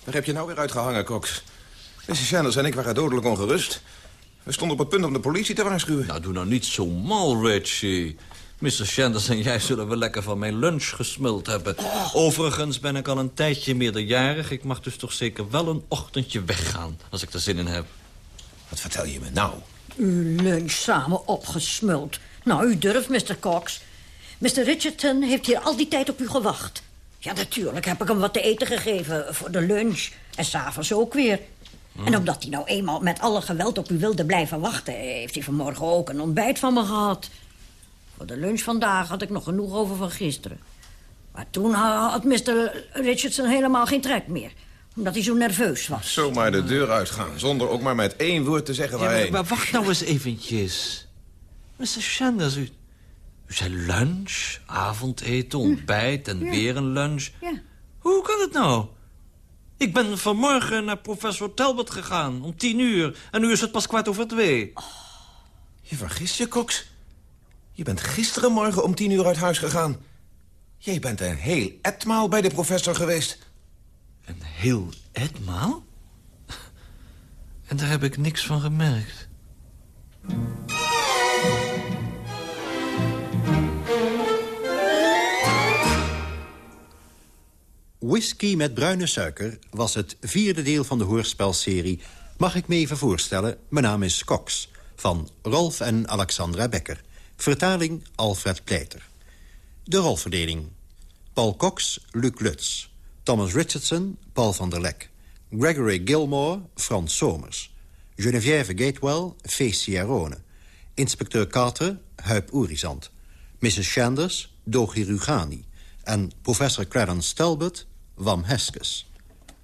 Waar heb je nou weer uitgehangen, Cox? Mrs. Sanders en ik waren dodelijk ongerust. We stonden op het punt om de politie te waarschuwen. Nou, doe nou niet zo mal, Richie. Mr. Sanders en jij zullen wel lekker van mijn lunch gesmuld hebben. Overigens ben ik al een tijdje meerderjarig. Ik mag dus toch zeker wel een ochtendje weggaan, als ik er zin in heb. Wat vertel je me nou? Uw lunch samen opgesmuld. Nou, u durft, Mr. Cox. Mr. Richardson heeft hier al die tijd op u gewacht. Ja, natuurlijk heb ik hem wat te eten gegeven voor de lunch. En s'avonds ook weer. En omdat hij nou eenmaal met alle geweld op u wilde blijven wachten... heeft hij vanmorgen ook een ontbijt van me gehad. Voor de lunch vandaag had ik nog genoeg over van gisteren. Maar toen had Mr. Richardson helemaal geen trek meer. Omdat hij zo nerveus was. Zomaar de deur uitgaan, zonder ook maar met één woord te zeggen Ja, maar, waarheen. maar wacht nou eens eventjes. Mr. Sanders, u, u zei lunch, avondeten, ontbijt en weer een lunch. Ja. Hoe kan het nou? Ik ben vanmorgen naar professor Talbot gegaan, om tien uur. En nu is het pas kwart over twee. Je vergist je, Cox. Je bent gisteren morgen om tien uur uit huis gegaan. Jij bent een heel etmaal bij de professor geweest. Een heel etmaal? En daar heb ik niks van gemerkt. Whisky met bruine suiker was het vierde deel van de hoorspelserie... Mag ik me even voorstellen, mijn naam is Cox... van Rolf en Alexandra Becker. Vertaling Alfred Pleiter. De rolverdeling. Paul Cox, Luc Lutz. Thomas Richardson, Paul van der Lek. Gregory Gilmore, Frans Somers. Geneviève Gatewell, Feest Ciarone. Inspecteur Carter, Huip Oerizant. Mrs. Sanders, Dogi Rugani. En professor Clarence Talbot, Wam Heskes.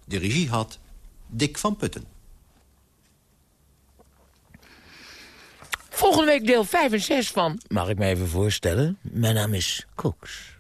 De regie had Dick van Putten. Volgende week deel 5 en 6 van... Mag ik me even voorstellen? Mijn naam is Cox.